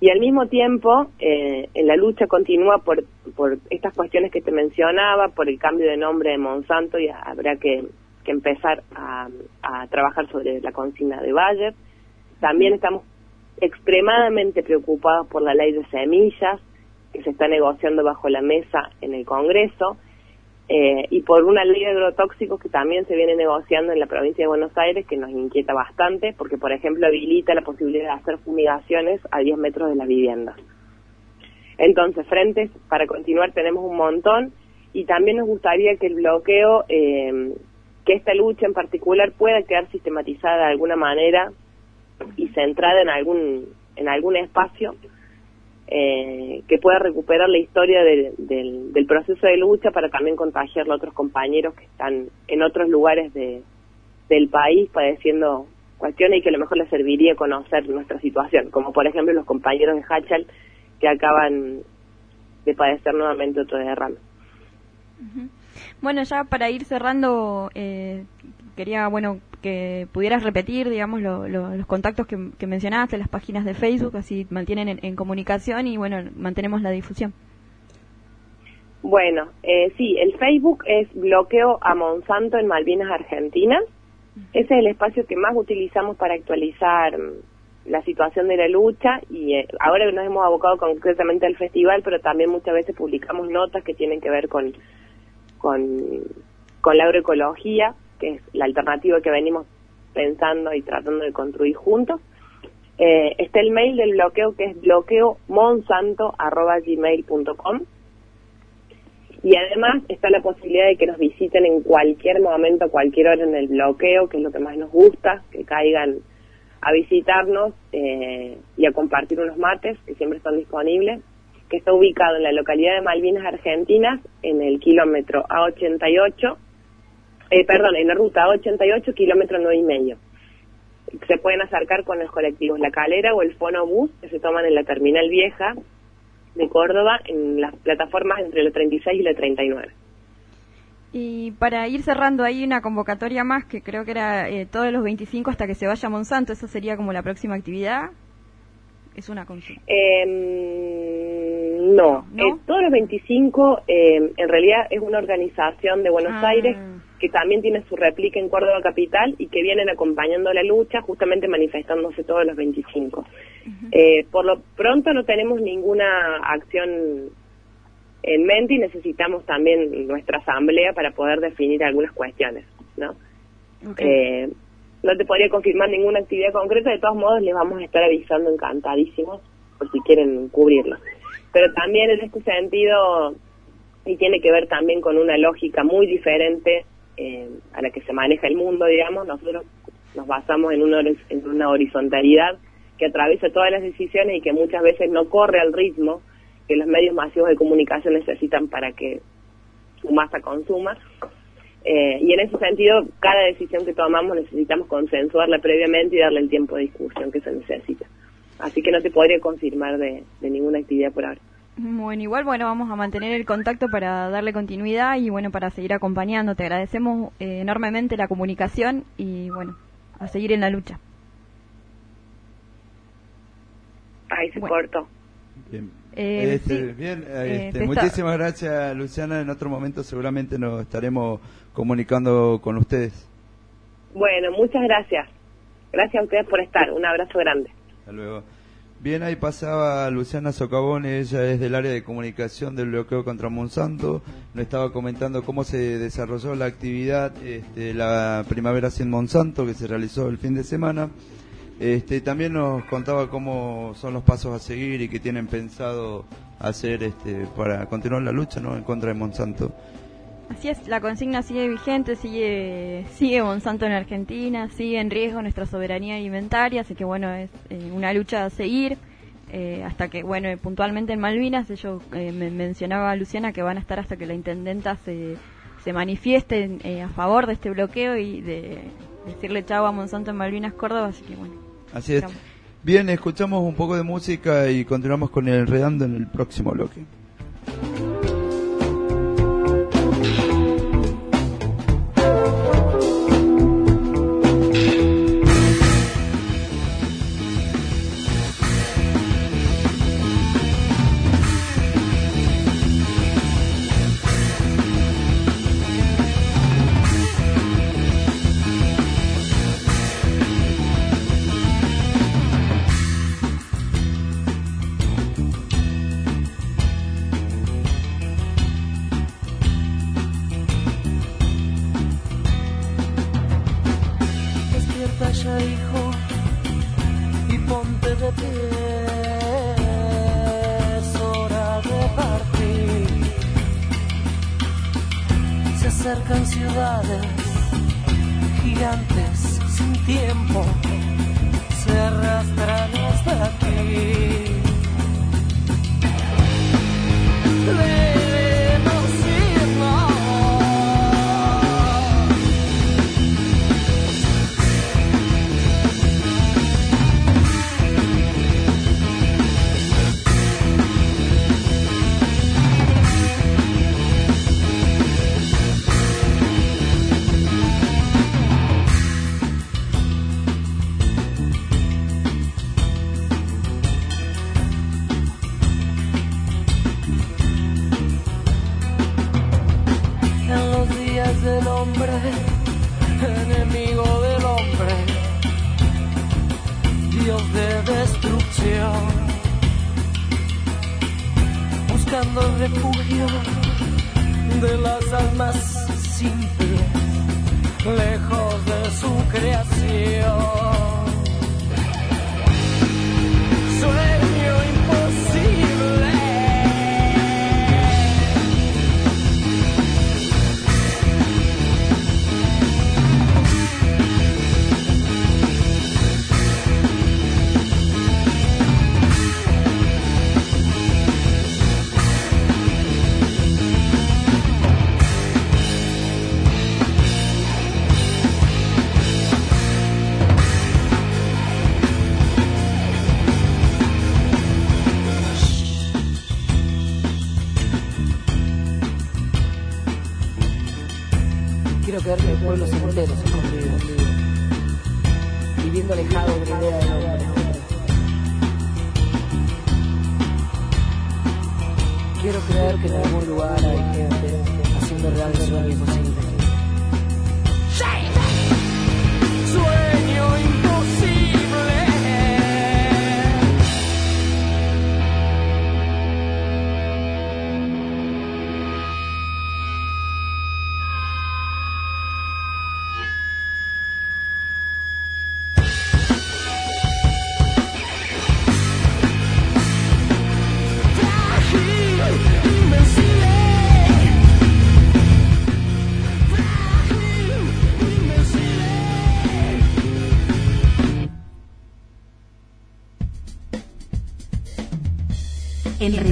Y al mismo tiempo, eh, en la lucha continúa por, por estas cuestiones que te mencionaba, por el cambio de nombre de Monsanto, y habrá que, empezar a trabajar sobre la consigna de Bayer. También estamos extremadamente preocupados por la ley de semillas, que se está negociando bajo la mesa en el Congreso, eh, y por una ley de agrotóxicos que también se viene negociando en la provincia de Buenos Aires, que nos inquieta bastante, porque, por ejemplo, habilita la posibilidad de hacer fumigaciones a 10 metros de las viviendas. Entonces, frentes para continuar tenemos un montón, y también nos gustaría que el bloqueo, eh, que esta lucha en particular pueda quedar sistematizada de alguna manera y centrada en algún, en algún espacio eh, que pueda recuperar la historia de- del, del proceso de lucha para también contagiarlo a otros compañeros que están en otros lugares de, del país padeciendo cuestiones y que a lo mejor les serviría conocer nuestra situación, como por ejemplo los compañeros de Hachal que acaban de padecer nuevamente otro derrame. Bueno, ya para ir cerrando, eh, quería bueno que pudieras repetir, digamos, lo- lo- los contactos que, que mencionaste, las páginas de Facebook, así mantienen en, en comunicación y bueno, mantenemos la difusión. Bueno, eh, sí, el Facebook es bloqueo a Monsanto en Malvinas, Argentina. Ese es el espacio que más utilizamos para actualizar mm, la situación de la lucha y eh, ahora nos hemos abocado concretamente al festival, pero también muchas veces publicamos notas que tienen que ver con, con, con la agroecología, que es la alternativa que venimos pensando y tratando de construir juntos. Eh, está el mail del bloqueo que es bloqueomonsanto.gmail.com y además está la posibilidad de que nos visiten en cualquier momento, cualquier hora en el bloqueo, que es lo que más nos gusta, que caigan a visitarnos eh, y a compartir unos mates que siempre están disponibles, que está ubicado en la localidad de Malvinas Argentinas, en el kilómetro A88, eh, perdón, en la ruta A88, kilómetro 9 y medio. Se pueden acercar con los colectivos La Calera o el Fonobús, que se toman en la terminal vieja de Córdoba, en las plataformas entre la 36 y la 39. Y para ir cerrando, hay una convocatoria más que creo que era eh, todos los 25 hasta que se vaya Monsanto. ¿Esa sería como la próxima actividad? Es una consulta. Eh, no, Eh, todos los 25 eh, en realidad es una organización de Buenos Ah. Aires que también tiene su réplica en Córdoba Capital y que vienen acompañando la lucha, justamente manifestándose todos los 25. Eh, por lo pronto no tenemos ninguna acción en mente y necesitamos también nuestra asamblea para poder definir algunas cuestiones, ¿no? Eh, no te podría confirmar ninguna actividad concreta, de todos modos les vamos a estar avisando encantadísimos por si quieren cubrirlo. Pero también en este sentido, y tiene que ver también con una lógica muy diferente eh, a la que se maneja el mundo, digamos, nosotros nos basamos en una, horizontalidad que atraviesa todas las decisiones y que muchas veces no corre al ritmo que los medios masivos de comunicación necesitan para que su masa consuma. Eh, y en ese sentido, cada decisión que tomamos necesitamos consensuarla previamente y darle el tiempo de discusión que se necesita. Así que no te podría confirmar de, de ninguna actividad por ahora. Bueno, igual, bueno, vamos a mantener el contacto para darle continuidad y, bueno, para seguir acompañando. Te agradecemos eh, enormemente la comunicación y, bueno, a seguir en la lucha. Ahí se cortó. Bien. Eh, Este, sí. bien, Eh, este, está- muchísimas gracias Luciana. En otro momento seguramente nos estaremos comunicando con ustedes. Bueno, muchas gracias. Gracias a ustedes por estar. Un abrazo grande. Hasta luego. Bien, ahí pasaba Luciana Socavone, ella es del área de comunicación del bloqueo contra Monsanto. Nos estaba comentando cómo se desarrolló la actividad, este, la Primavera sin Monsanto, que se realizó el fin de semana. Este, también nos contaba cómo son los pasos a seguir y qué tienen pensado hacer este, para continuar la lucha ¿no? en contra de Monsanto. Así es, la consigna sigue vigente, sigue sigue Monsanto en Argentina, sigue en riesgo nuestra soberanía alimentaria, así que bueno, es eh, una lucha a seguir eh, hasta que, bueno, puntualmente en Malvinas, ellos eh, me mencionaba Luciana que van a estar hasta que la intendenta se, se manifieste eh, a favor de este bloqueo y de decirle chau a Monsanto en Malvinas, Córdoba, así que bueno. Así es. estamos. Bien, escuchamos un poco de música y continuamos con el redando en el próximo bloque.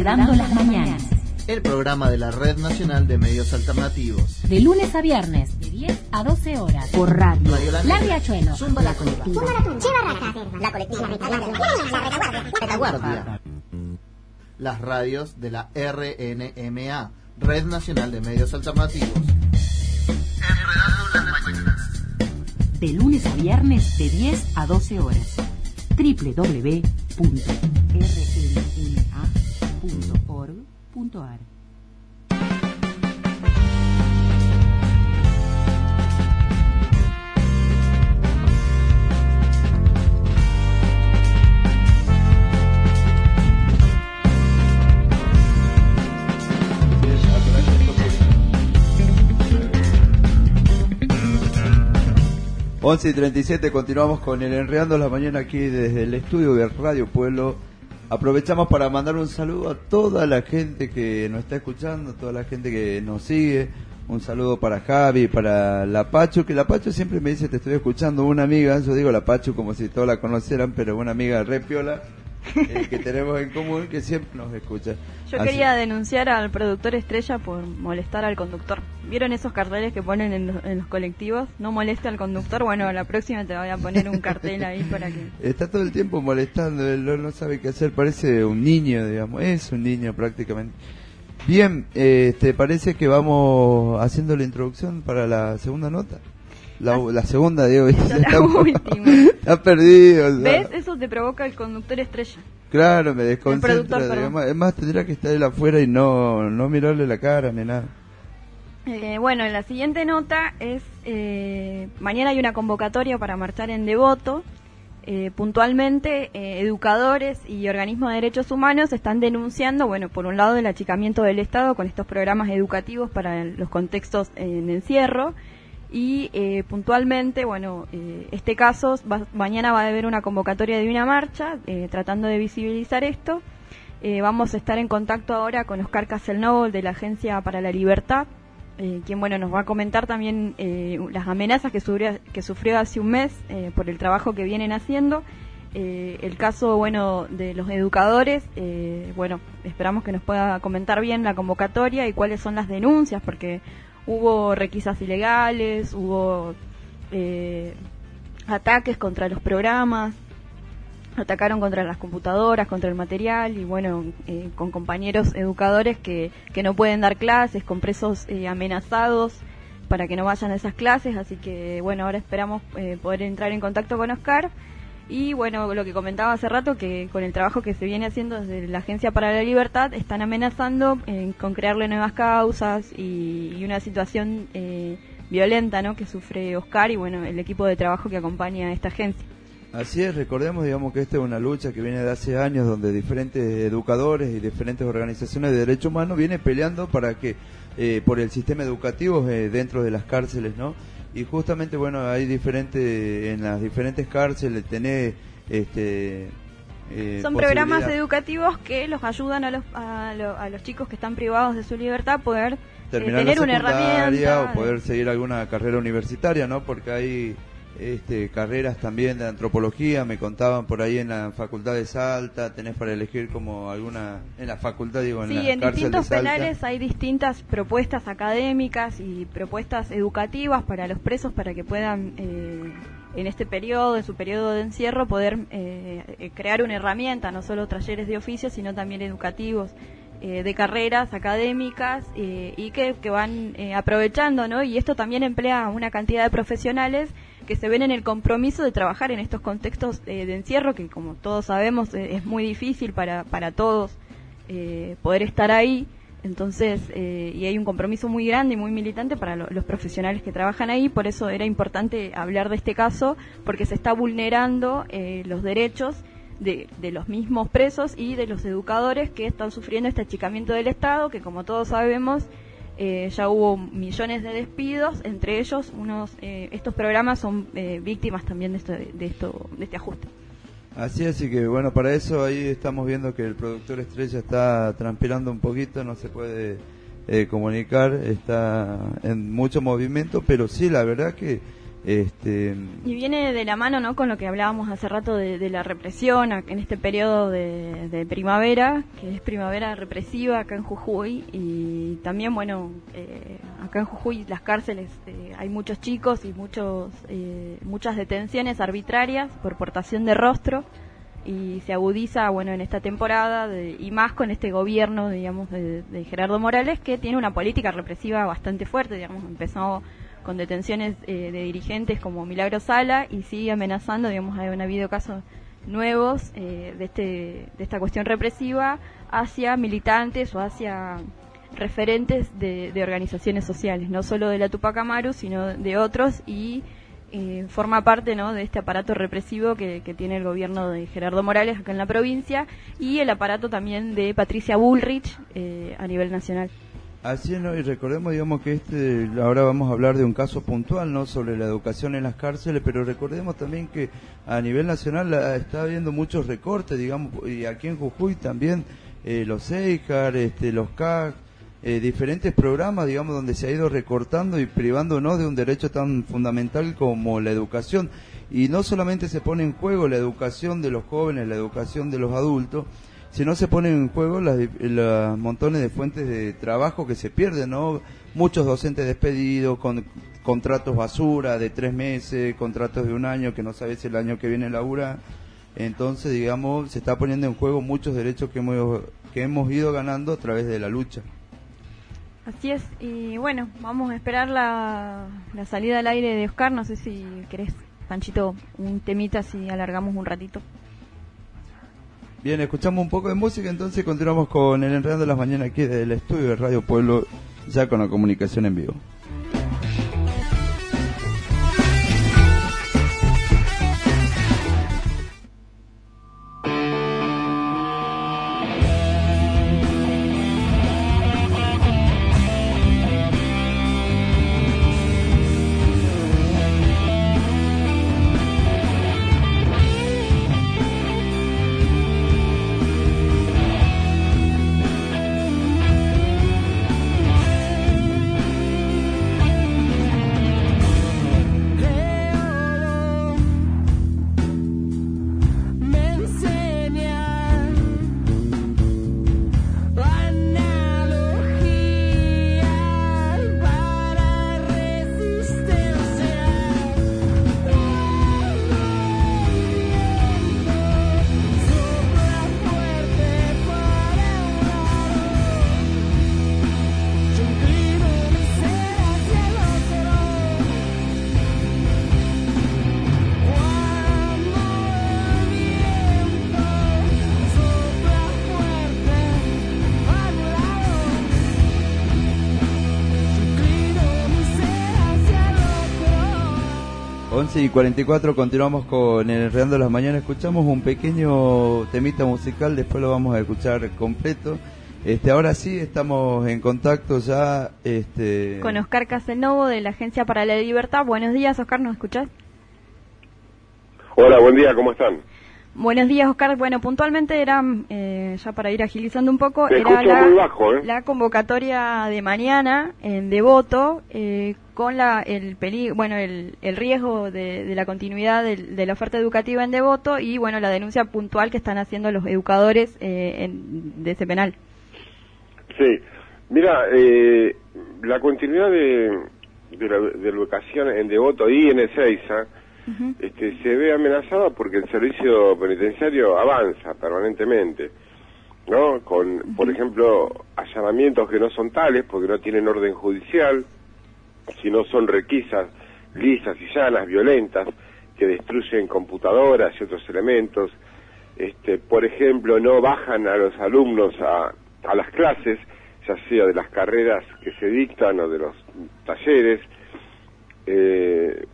Remodelando las Mañanas. El programa de la Red Nacional de Medios Alternativos. De lunes a viernes, de 10 a 12 horas. Por radio. radio la, la Riachuelo. Zumba la Colectiva. Zumba la Lleva La Colectiva. La Las radios de la RNMA. Red Nacional de Medios Alternativos. Enredando las Mañanas. De lunes a viernes, de 10 a 12 horas www. 11 y 37 continuamos con el Enreando la Mañana aquí desde el estudio de Radio Pueblo. Aprovechamos para mandar un saludo a toda la gente que nos está escuchando, toda la gente que nos sigue. Un saludo para Javi, para La Pacho, que La Pacho siempre me dice, te estoy escuchando, una amiga, yo digo La Pacho como si todos la conocieran, pero una amiga repiola eh, que tenemos en común que siempre nos escucha. Yo Así- quería denunciar al productor estrella por molestar al conductor. ¿Vieron esos carteles que ponen en los, en los colectivos? No moleste al conductor. Bueno, la próxima te voy a poner un cartel ahí para que... Está todo el tiempo molestando, él no, no sabe qué hacer, parece un niño, digamos, es un niño prácticamente. Bien, eh, ¿te parece que vamos haciendo la introducción para la segunda nota? La, la segunda, digo, la está, última. está perdido. o sea, ¿Ves? Eso te provoca el conductor estrella. Claro, me desconcentra. Es más, tendría que estar él afuera y no, no mirarle la cara ni nada. Eh, bueno, la siguiente nota es, eh, mañana hay una convocatoria para marchar en Devoto. Eh, puntualmente, eh, educadores y organismos de derechos humanos están denunciando, bueno, por un lado el achicamiento del Estado con estos programas educativos para los contextos en encierro y eh, puntualmente, bueno, eh, este caso, va- mañana va a haber una convocatoria de una marcha eh, tratando de visibilizar esto. Eh, vamos a estar en contacto ahora con Oscar Castelnovo de la Agencia para la Libertad, quien bueno nos va a comentar también las amenazas que sufrió, que sufrió hace un mes por el trabajo que vienen haciendo. El caso bueno de los educadores, bueno, esperamos que nos pueda comentar bien la convocatoria y cuáles son las denuncias, porque hubo requisas ilegales, hubo eh, ataques contra los programas, atacaron contra las computadoras, contra el material y bueno, eh, con compañeros educadores que, que no pueden dar clases, con presos eh, amenazados para que no vayan a esas clases, así que bueno, ahora esperamos eh, poder entrar en contacto con Oscar y bueno, lo que comentaba hace rato, que con el trabajo que se viene haciendo desde la Agencia para la Libertad, están amenazando con crearle nuevas causas y, y una situación eh, violenta ¿no? que sufre Oscar y bueno, el equipo de trabajo que acompaña a esta agencia. Así es, recordemos, digamos, que esta es una lucha que viene de hace años, donde diferentes educadores y diferentes organizaciones de derechos humanos vienen peleando para que, eh, por el sistema educativo eh, dentro de las cárceles, ¿no? Y justamente, bueno, hay diferentes, en las diferentes cárceles tenés, este... eh, Son programas educativos que los ayudan a los, a, lo- a los chicos que están privados de su libertad a poder eh, tener la una herramienta. o poder seguir alguna carrera universitaria, ¿no? Porque hay este, carreras también de antropología, me contaban por ahí en la facultad de Salta, tenés para elegir como alguna, en la facultad digo, en Sí, la en cárcel distintos de Salta. penales hay distintas propuestas académicas y propuestas educativas para los presos para que puedan, eh, en este periodo, en su periodo de encierro, poder eh, eh, crear una herramienta, no solo talleres de oficio, sino también educativos, eh, de carreras académicas eh, y que, que van eh, aprovechando, ¿no? Y esto también emplea una cantidad de profesionales que se ven en el compromiso de trabajar en estos contextos eh, de encierro, que como todos sabemos eh, es muy difícil para, para todos eh, poder estar ahí. Entonces, eh, y hay un compromiso muy grande y muy militante para lo- los profesionales que trabajan ahí, por eso era importante hablar de este caso, porque se está vulnerando los derechos de, de los mismos presos y de los educadores que están sufriendo este achicamiento del Estado, que como todos sabemos, eh, ya hubo millones de despidos, entre ellos unos, eh, estos programas son eh, víctimas también de esto, de esto, de este ajuste. Así, así que bueno, para eso ahí estamos viendo que el productor estrella está transpirando un poquito, no se puede eh, comunicar, está en mucho movimiento, pero sí, la verdad que Este, Y viene de la mano, ¿no? Con lo que hablábamos hace rato de, de la represión en este periodo de, de primavera, que es primavera represiva acá en Jujuy. Y también, bueno, eh, acá en Jujuy las cárceles eh, hay muchos chicos y muchos eh, muchas detenciones arbitrarias por portación de rostro. Y se agudiza, bueno, en esta temporada de- y más con este gobierno, digamos, de, de Gerardo Morales, que tiene una política represiva bastante fuerte, digamos, empezó con detenciones eh, de dirigentes como Milagro Sala y sigue amenazando, digamos, han habido casos nuevos eh, de, este, de esta cuestión represiva hacia militantes o hacia referentes de, de organizaciones sociales, no solo de la Tupac Amaru, sino de otros y eh, forma parte ¿no? de este aparato represivo que, que tiene el gobierno de Gerardo Morales acá en la provincia y el aparato también de Patricia Bullrich eh, a nivel nacional. Así es, ¿no? y recordemos, digamos, que este, ahora vamos a hablar de un caso puntual, ¿no? Sobre la educación en las cárceles, pero recordemos también que a nivel nacional está habiendo muchos recortes, digamos, y aquí en Jujuy también, eh, los EICAR, este, los CAC, eh, diferentes programas, digamos, donde se ha ido recortando y privándonos de un derecho tan fundamental como la educación. Y no solamente se pone en juego la educación de los jóvenes, la educación de los adultos, sino se ponen en juego las, las montones de fuentes de trabajo que se pierden, ¿no? Muchos docentes despedidos, con contratos basura de tres meses, contratos de un año que no sabes el año que viene labura. Entonces, digamos, se está poniendo en juego muchos derechos que hemos, que hemos ido ganando a través de la lucha. Así es, y bueno, vamos a esperar la, la salida al aire de Oscar, no sé si querés, Panchito, un temita si alargamos un ratito. Bien, escuchamos un poco de música, entonces continuamos con el Enredando las Mañanas aquí desde el estudio de Radio Pueblo, ya con la comunicación en vivo. 12 y 44 continuamos con el Enredando las Mañanas. Escuchamos un pequeño temita musical, después lo vamos a escuchar completo. Este, ahora sí estamos en contacto ya este, con Oscar Casenovo de la Agencia para la Libertad. Buenos días, Oscar, ¿nos escuchás? Hola, buen día, ¿cómo están? Buenos días, Oscar. Bueno, puntualmente era, eh, ya para ir agilizando un poco, Te era la, bajo, ¿eh? la, convocatoria de mañana en Devoto. Eh, con la, el peli, bueno, el, el riesgo de, de la continuidad de, la oferta educativa en Devoto y, bueno, la denuncia puntual que están haciendo los educadores eh, en- de ese penal. Sí, mira, eh, la continuidad de, de, la, de la educación en Devoto y en Ezeiza este, se ve amenazada porque el servicio penitenciario avanza permanentemente, ¿no? Con, por ejemplo, allanamientos que no son tales porque no tienen orden judicial, sino son requisas lisas y llanas, violentas, que destruyen computadoras y otros elementos. Este, por ejemplo, no bajan a los alumnos a, a las clases, ya sea de las carreras que se dictan o de los talleres. Eh,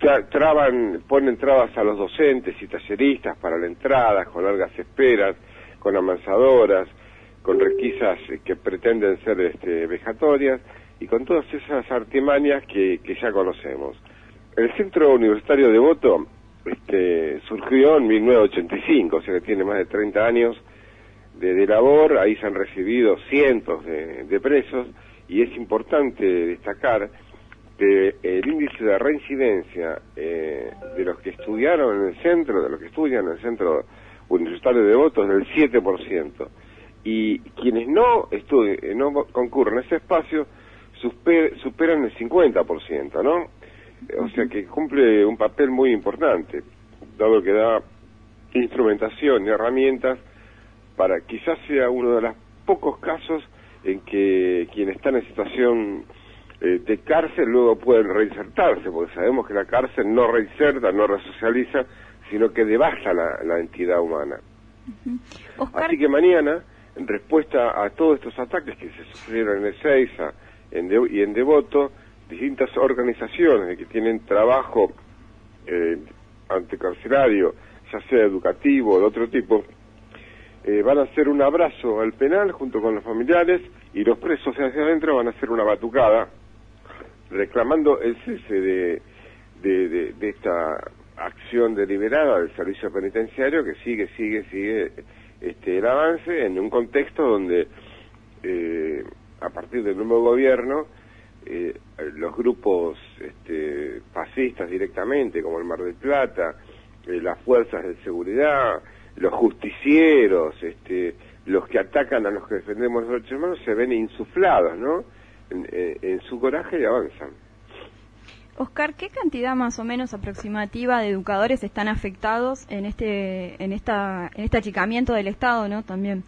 tra- traban, ponen trabas a los docentes y talleristas para la entrada, con largas esperas, con amansadoras, con requisas que pretenden ser este, vejatorias y con todas esas artimañas que, que ya conocemos. El Centro Universitario de Voto este, surgió en 1985, o sea que tiene más de 30 años de, labor, ahí se han recibido cientos de, presos y es importante destacar de el índice de reincidencia eh, de los que estudiaron en el centro, de los que estudian en el centro universitario de votos, del 7%. Y quienes no estudien, no concurren a ese espacio, super- superan el 50%, ¿no? O sea que cumple un papel muy importante, dado que da instrumentación y herramientas para quizás sea uno de los pocos casos en que quienes están en situación eh, de cárcel luego pueden reinsertarse, porque sabemos que la cárcel no reinserta, no resocializa, sino que devasta la, la entidad humana. Así que mañana, en respuesta a todos estos ataques que se sufrieron en Ezeiza en De- y en Devoto, distintas organizaciones que tienen trabajo eh, anticarcelario, ya sea educativo o de otro tipo, eh, van a hacer un abrazo al penal junto con los familiares y los presos hacia adentro van a hacer una batucada reclamando el cese de, de, de- de esta acción deliberada del servicio penitenciario que sigue, sigue, sigue este, el avance en un contexto donde eh, a partir del nuevo gobierno eh, los grupos este, fascistas directamente, como el Mar del Plata, eh, las fuerzas de seguridad, los justicieros, este, los que atacan a los que defendemos los derechos humanos, se ven insuflados, ¿no? En, en- en su coraje y avanzan. Oscar, ¿qué cantidad más o menos aproximativa de educadores están afectados en este en esta en este achicamiento del Estado, no? También.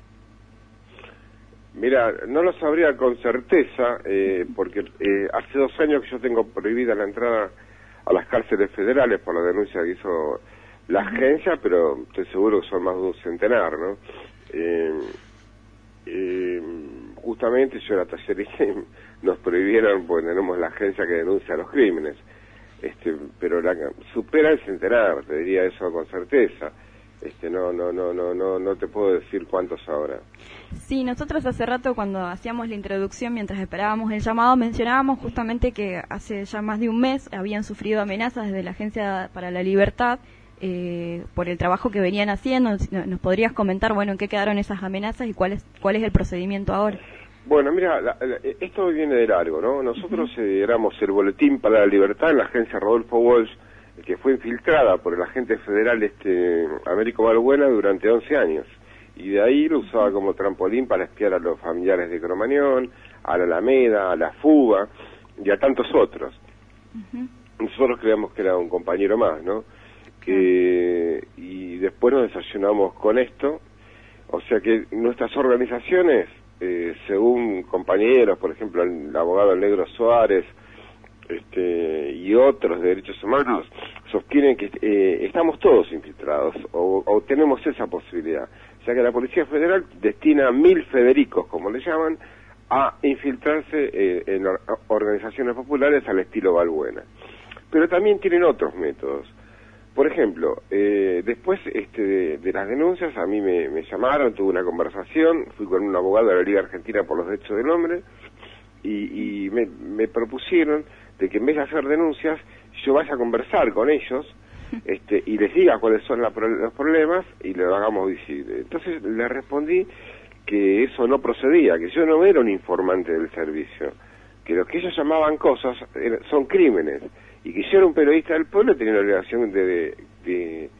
Mira, no lo sabría con certeza, eh, porque eh, hace dos años que yo tengo prohibida la entrada a las cárceles federales por la denuncia que hizo la agencia, pero estoy seguro que son más de un centenar, ¿no? Eh, eh, justamente yo era tallerista y nos prohibieron, porque tenemos la agencia que denuncia los crímenes, este, pero la, supera el centenar, te diría eso con certeza. Este, no, no, no, no, no, no te puedo decir cuántos ahora. Sí, nosotros hace rato cuando hacíamos la introducción, mientras esperábamos el llamado, mencionábamos justamente que hace ya más de un mes habían sufrido amenazas desde la Agencia para la Libertad eh, por el trabajo que venían haciendo. ¿Nos podrías comentar, bueno, en qué quedaron esas amenazas y cuál es, cuál es el procedimiento ahora? Bueno, mira, la- la- esto viene de largo, ¿no? Nosotros eh, éramos el Boletín para la Libertad en la agencia Rodolfo Walsh, que fue infiltrada por el agente federal este Américo Balbuena durante 11 años. Y de ahí lo usaba como trampolín para espiar a los familiares de Cromañón, a la Alameda, a la Fuga y a tantos otros. Nosotros creíamos que era un compañero más, ¿no? Que, y después nos desayunamos con esto. O sea que nuestras organizaciones, eh, según compañeros, por ejemplo, el abogado Negro Suárez este, y otros de derechos humanos, sostienen que eh, estamos todos infiltrados o, tenemos esa posibilidad. Ya que la Policía Federal destina mil Federicos, como le llaman, a infiltrarse eh, en or- organizaciones populares al estilo Balbuena. Pero también tienen otros métodos. Por ejemplo, eh, después este, de, de las denuncias, a mí me, me llamaron, tuve una conversación, fui con un abogado de la Liga Argentina por los Derechos del Hombre y, y me, me propusieron de que en vez de hacer denuncias, yo vaya a conversar con ellos este, y les diga cuáles son la los problemas y lo hagamos visible. Entonces le respondí que eso no procedía, que yo no era un informante del servicio, que lo que ellos llamaban cosas era- son crímenes y que yo era un periodista del pueblo y tenía la obligación de, de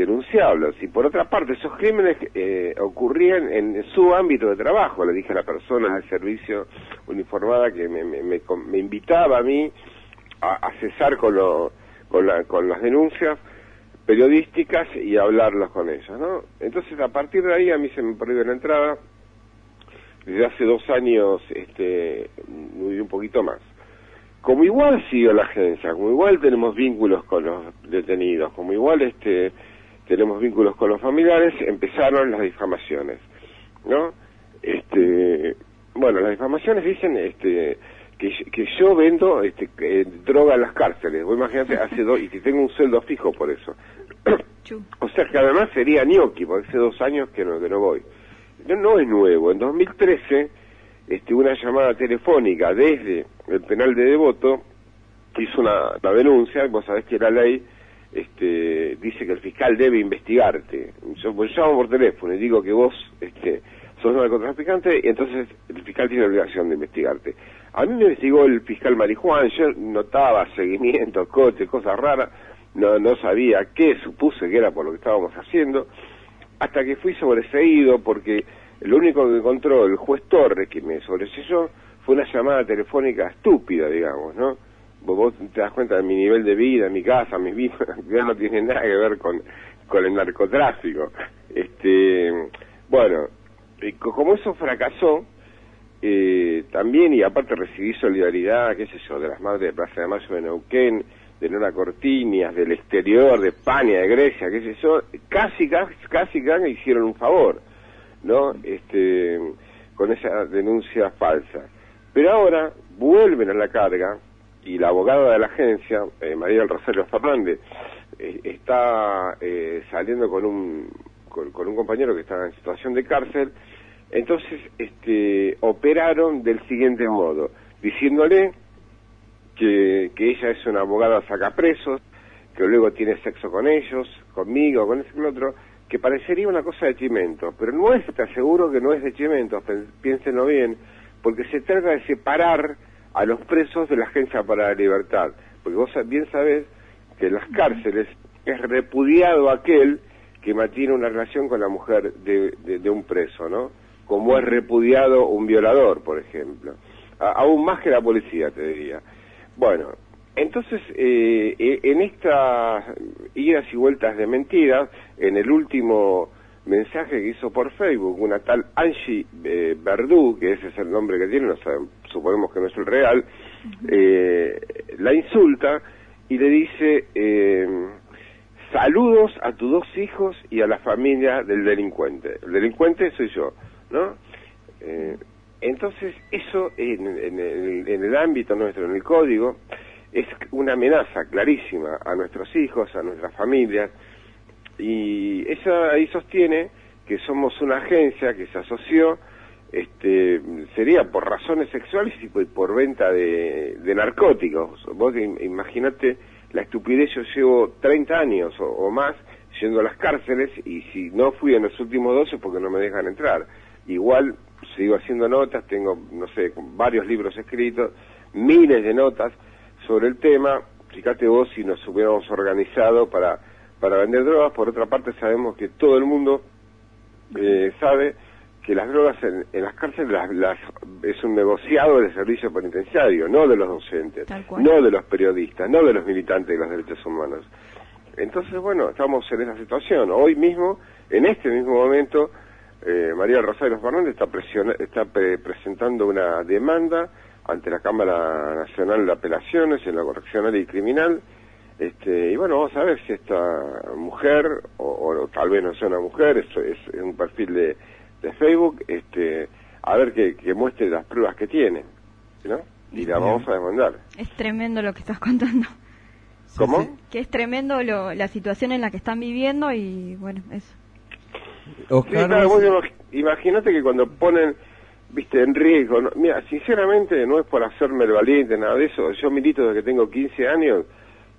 denunciarlos. Y por otra parte, esos crímenes eh, ocurrían en su ámbito de trabajo, le dije a la persona del servicio uniformada que me, me, me, me invitaba a mí a, cesar con, lo, con, la, con las denuncias periodísticas y hablarlos con ellos, ¿no? Entonces, a partir de ahí a mí se me prohíbe la entrada. Desde hace dos años, este, un poquito más. Como igual sigue la agencia, como igual tenemos vínculos con los detenidos, como igual este, tenemos vínculos con los familiares, empezaron las difamaciones, ¿no? Este, bueno, las difamaciones dicen este, que, que yo vendo este, eh, droga en las cárceles. Vos imagínate, hace dos, y que tengo un sueldo fijo por eso. o sea que además sería gnocchi, porque hace dos años que no, que no voy. No, no es nuevo. En 2013, este, una llamada telefónica desde el penal de Devoto hizo una, una denuncia, vos sabés que la ley este, dice que el fiscal debe investigarte. Yo pues, llamo por teléfono y digo que vos este, sos narcotraficante y entonces el fiscal tiene la obligación de investigarte. A mí me investigó el fiscal Marijuán, yo notaba seguimientos, coches, cosas raras, no, no sabía qué, supuse que era por lo que estábamos haciendo, hasta que fui sobreseído porque lo único que encontró el juez Torres, que me sobreseyó, fue una llamada telefónica estúpida, digamos, ¿no? Vos, te das cuenta de mi nivel de vida, mi casa, mis vidas, ya no tiene nada que ver con, con el narcotráfico. Este, bueno, como eso fracasó, eh, también, y aparte recibí solidaridad, qué sé yo, de las madres de Plaza de Mayo de Neuquén, de Nora Cortinias, del exterior, de España, de Grecia, qué sé yo, casi, casi, casi, casi hicieron un favor, ¿no? Este, con esa denuncia falsa. Pero ahora vuelven a la carga y la abogada de la agencia, eh, María del Rosario Fernández, eh, está eh, saliendo con un, con, un compañero que está en situación de cárcel, entonces este, operaron del siguiente modo, diciéndole que, que ella es una abogada sacapresos, que luego tiene sexo con ellos, conmigo, con ese con otro, que parecería una cosa de chimento, pero no es, te aseguro que no es de chimento, pen- piénsenlo bien, porque se trata de separar a los presos de la Agencia para la Libertad, porque vos bien sabés que en las cárceles es repudiado aquel que mantiene una relación con la mujer de, de- de un preso, ¿no? Como es repudiado un violador, por ejemplo. A- aún más que la policía, te diría. Bueno, entonces, eh, eh, en estas idas y vueltas de mentiras, en el último mensaje que hizo por Facebook, una tal Angie eh, Verdú, que ese es el nombre que tiene, no sabe- suponemos que no es el real, eh, la insulta y le dice, eh, saludos a tus dos hijos y a la familia del delincuente. El delincuente soy yo, ¿no? Eh, entonces, eso en, el, en el ámbito nuestro, en el código, es una amenaza clarísima a nuestros hijos, a nuestras familias, y ella ahí sostiene que somos una agencia que se asoció, este, sería por razones sexuales y por, venta de, narcóticos. Vos im- imaginate la estupidez, yo llevo 30 años o, o más yendo a las cárceles y si no fui en los últimos 12 porque no me dejan entrar. Igual sigo haciendo notas, tengo, no sé, varios libros escritos, miles de notas sobre el tema. Fíjate vos si nos hubiéramos organizado para, para vender drogas. Por otra parte, sabemos que todo el mundo eh, sabe que las drogas en, en las cárceles las, las- es un negociado del servicio penitenciario, no de los docentes, no de los periodistas, no de los militantes de los derechos humanos. Entonces, bueno, estamos en esa situación. Hoy mismo, en este mismo momento, eh, María Rosario Fernández está, presiona- está pre- presentando una demanda ante la Cámara Nacional de Apelaciones en la correccional y criminal. Este, y bueno, vamos a ver si esta mujer, o, o tal vez no sea una mujer, es, es- es un perfil de, de Facebook, este, a ver que, que muestre las pruebas que tiene, ¿no? Y la vamos a demandar. Es tremendo lo que estás contando. ¿Cómo? Que es tremendo lo, la situación en la que están viviendo y bueno, eso. Sí, claro, imagínate que cuando ponen, viste, en riesgo, no- mira, sinceramente no es por hacerme el valiente, nada de eso, yo milito desde que tengo 15 años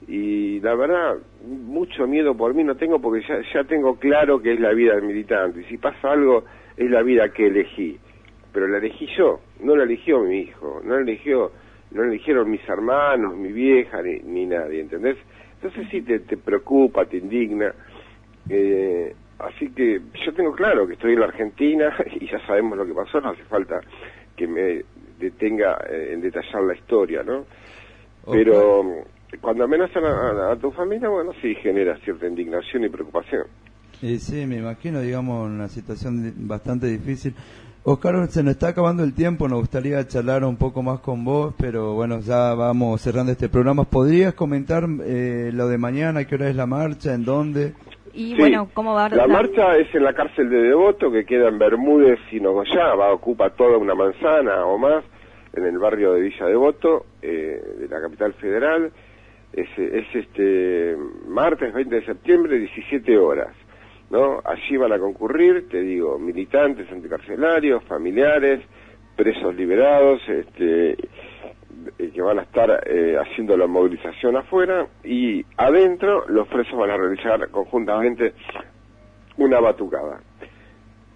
y la verdad, mucho miedo por mí no tengo porque ya, ya tengo claro que es la vida del militante y si pasa algo es la vida que elegí, pero la elegí yo, no la eligió mi hijo, no la eligió, no la eligieron mis hermanos, mi vieja, ni, ni nadie, ¿entendés? Entonces sí te, te preocupa, te indigna. Eh, así que yo tengo claro que estoy en la Argentina y ya sabemos lo que pasó, no hace falta que me detenga en detallar la historia, ¿no? Pero cuando amenazan a, a- a tu familia, bueno, sí genera cierta indignación y preocupación. Eh, sí, me imagino, digamos, una situación bastante difícil. Oscar, se nos está acabando el tiempo, nos gustaría charlar un poco más con vos, pero bueno, ya vamos cerrando este programa. ¿Podrías comentar eh, lo de mañana? ¿Qué hora es la marcha? ¿En dónde? Y Sí, bueno, ¿cómo va a La marcha es en la cárcel de Devoto, que queda en Bermúdez y Nogoyá, va, ocupa toda una manzana o más, en el barrio de Villa Devoto, eh, de la capital federal. Es, es este martes 20 de septiembre, 17 horas. ¿No? Allí van a concurrir, te digo, militantes anticarcelarios, familiares, presos liberados, este, eh, que van a estar eh, haciendo la movilización afuera y adentro los presos van a realizar conjuntamente una batucada.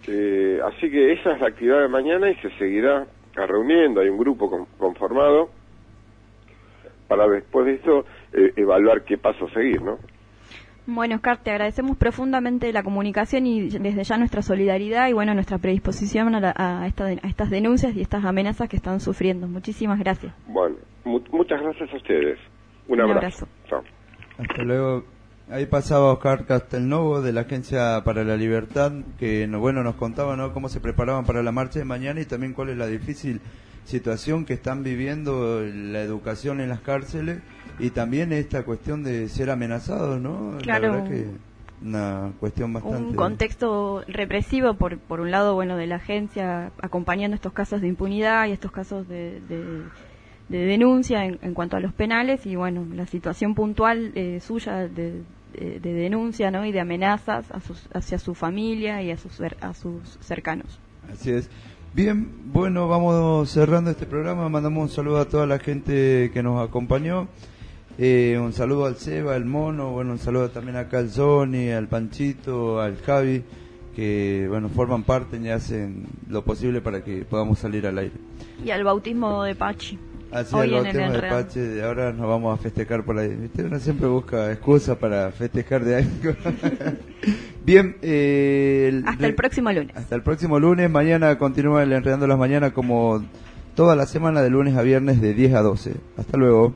Eh, así que esa es la actividad de mañana y se seguirá reuniendo. Hay un grupo con- conformado para después de esto evaluar qué paso seguir, ¿no? Bueno, Oscar, te agradecemos profundamente la comunicación y desde ya nuestra solidaridad y bueno, nuestra predisposición a, la- a esta- a estas denuncias y estas amenazas que están sufriendo. Muchísimas gracias. Bueno, mu- muchas gracias a ustedes. Un, Un abrazo. Hasta luego. Ahí pasaba Oscar Castelnovo de la Agencia para la Libertad, que no- bueno nos contaba ¿no? cómo se preparaban para la marcha de mañana y también cuál es la difícil situación que están viviendo la educación en las cárceles y también esta cuestión de ser amenazados, ¿no? Claro. La verdad que una cuestión bastante... Un contexto represivo, por, por un lado, bueno, de la agencia acompañando estos casos de impunidad y estos casos de, de, de denuncia en, en cuanto a los penales y bueno, la situación puntual eh, suya de, de, de denuncia ¿no? y de amenazas a sus, hacia su familia y a sus, a sus cercanos. Así es. Bien, bueno, vamos cerrando este programa. Mandamos un saludo a toda la gente que nos acompañó. Eh, un saludo al Seba, al Mono, bueno, un saludo también acá al Sony, al Panchito, al Javi, que bueno, forman parte y hacen lo posible para que podamos salir al aire. Y al bautismo de Pachi. Así hoy el bautismo de de ahora nos vamos a festejar por ahí. ¿Viste? Uno siempre busca excusa para festejar de algo. Bien, eh, el- Hasta el próximo lunes. hasta el próximo lunes. Mañana continúa el Enredando las Mañanas como toda la semana de lunes a viernes de 10 a 12. Hasta luego.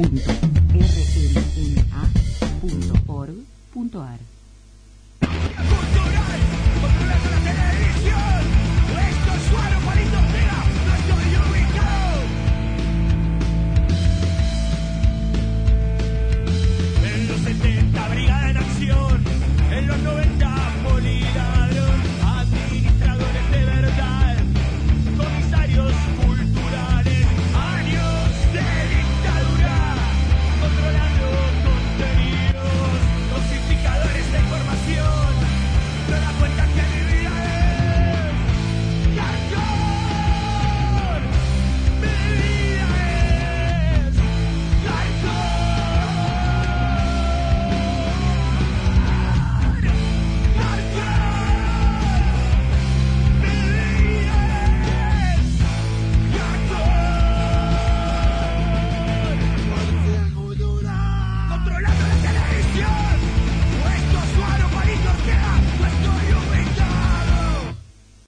www.rnma.org.ar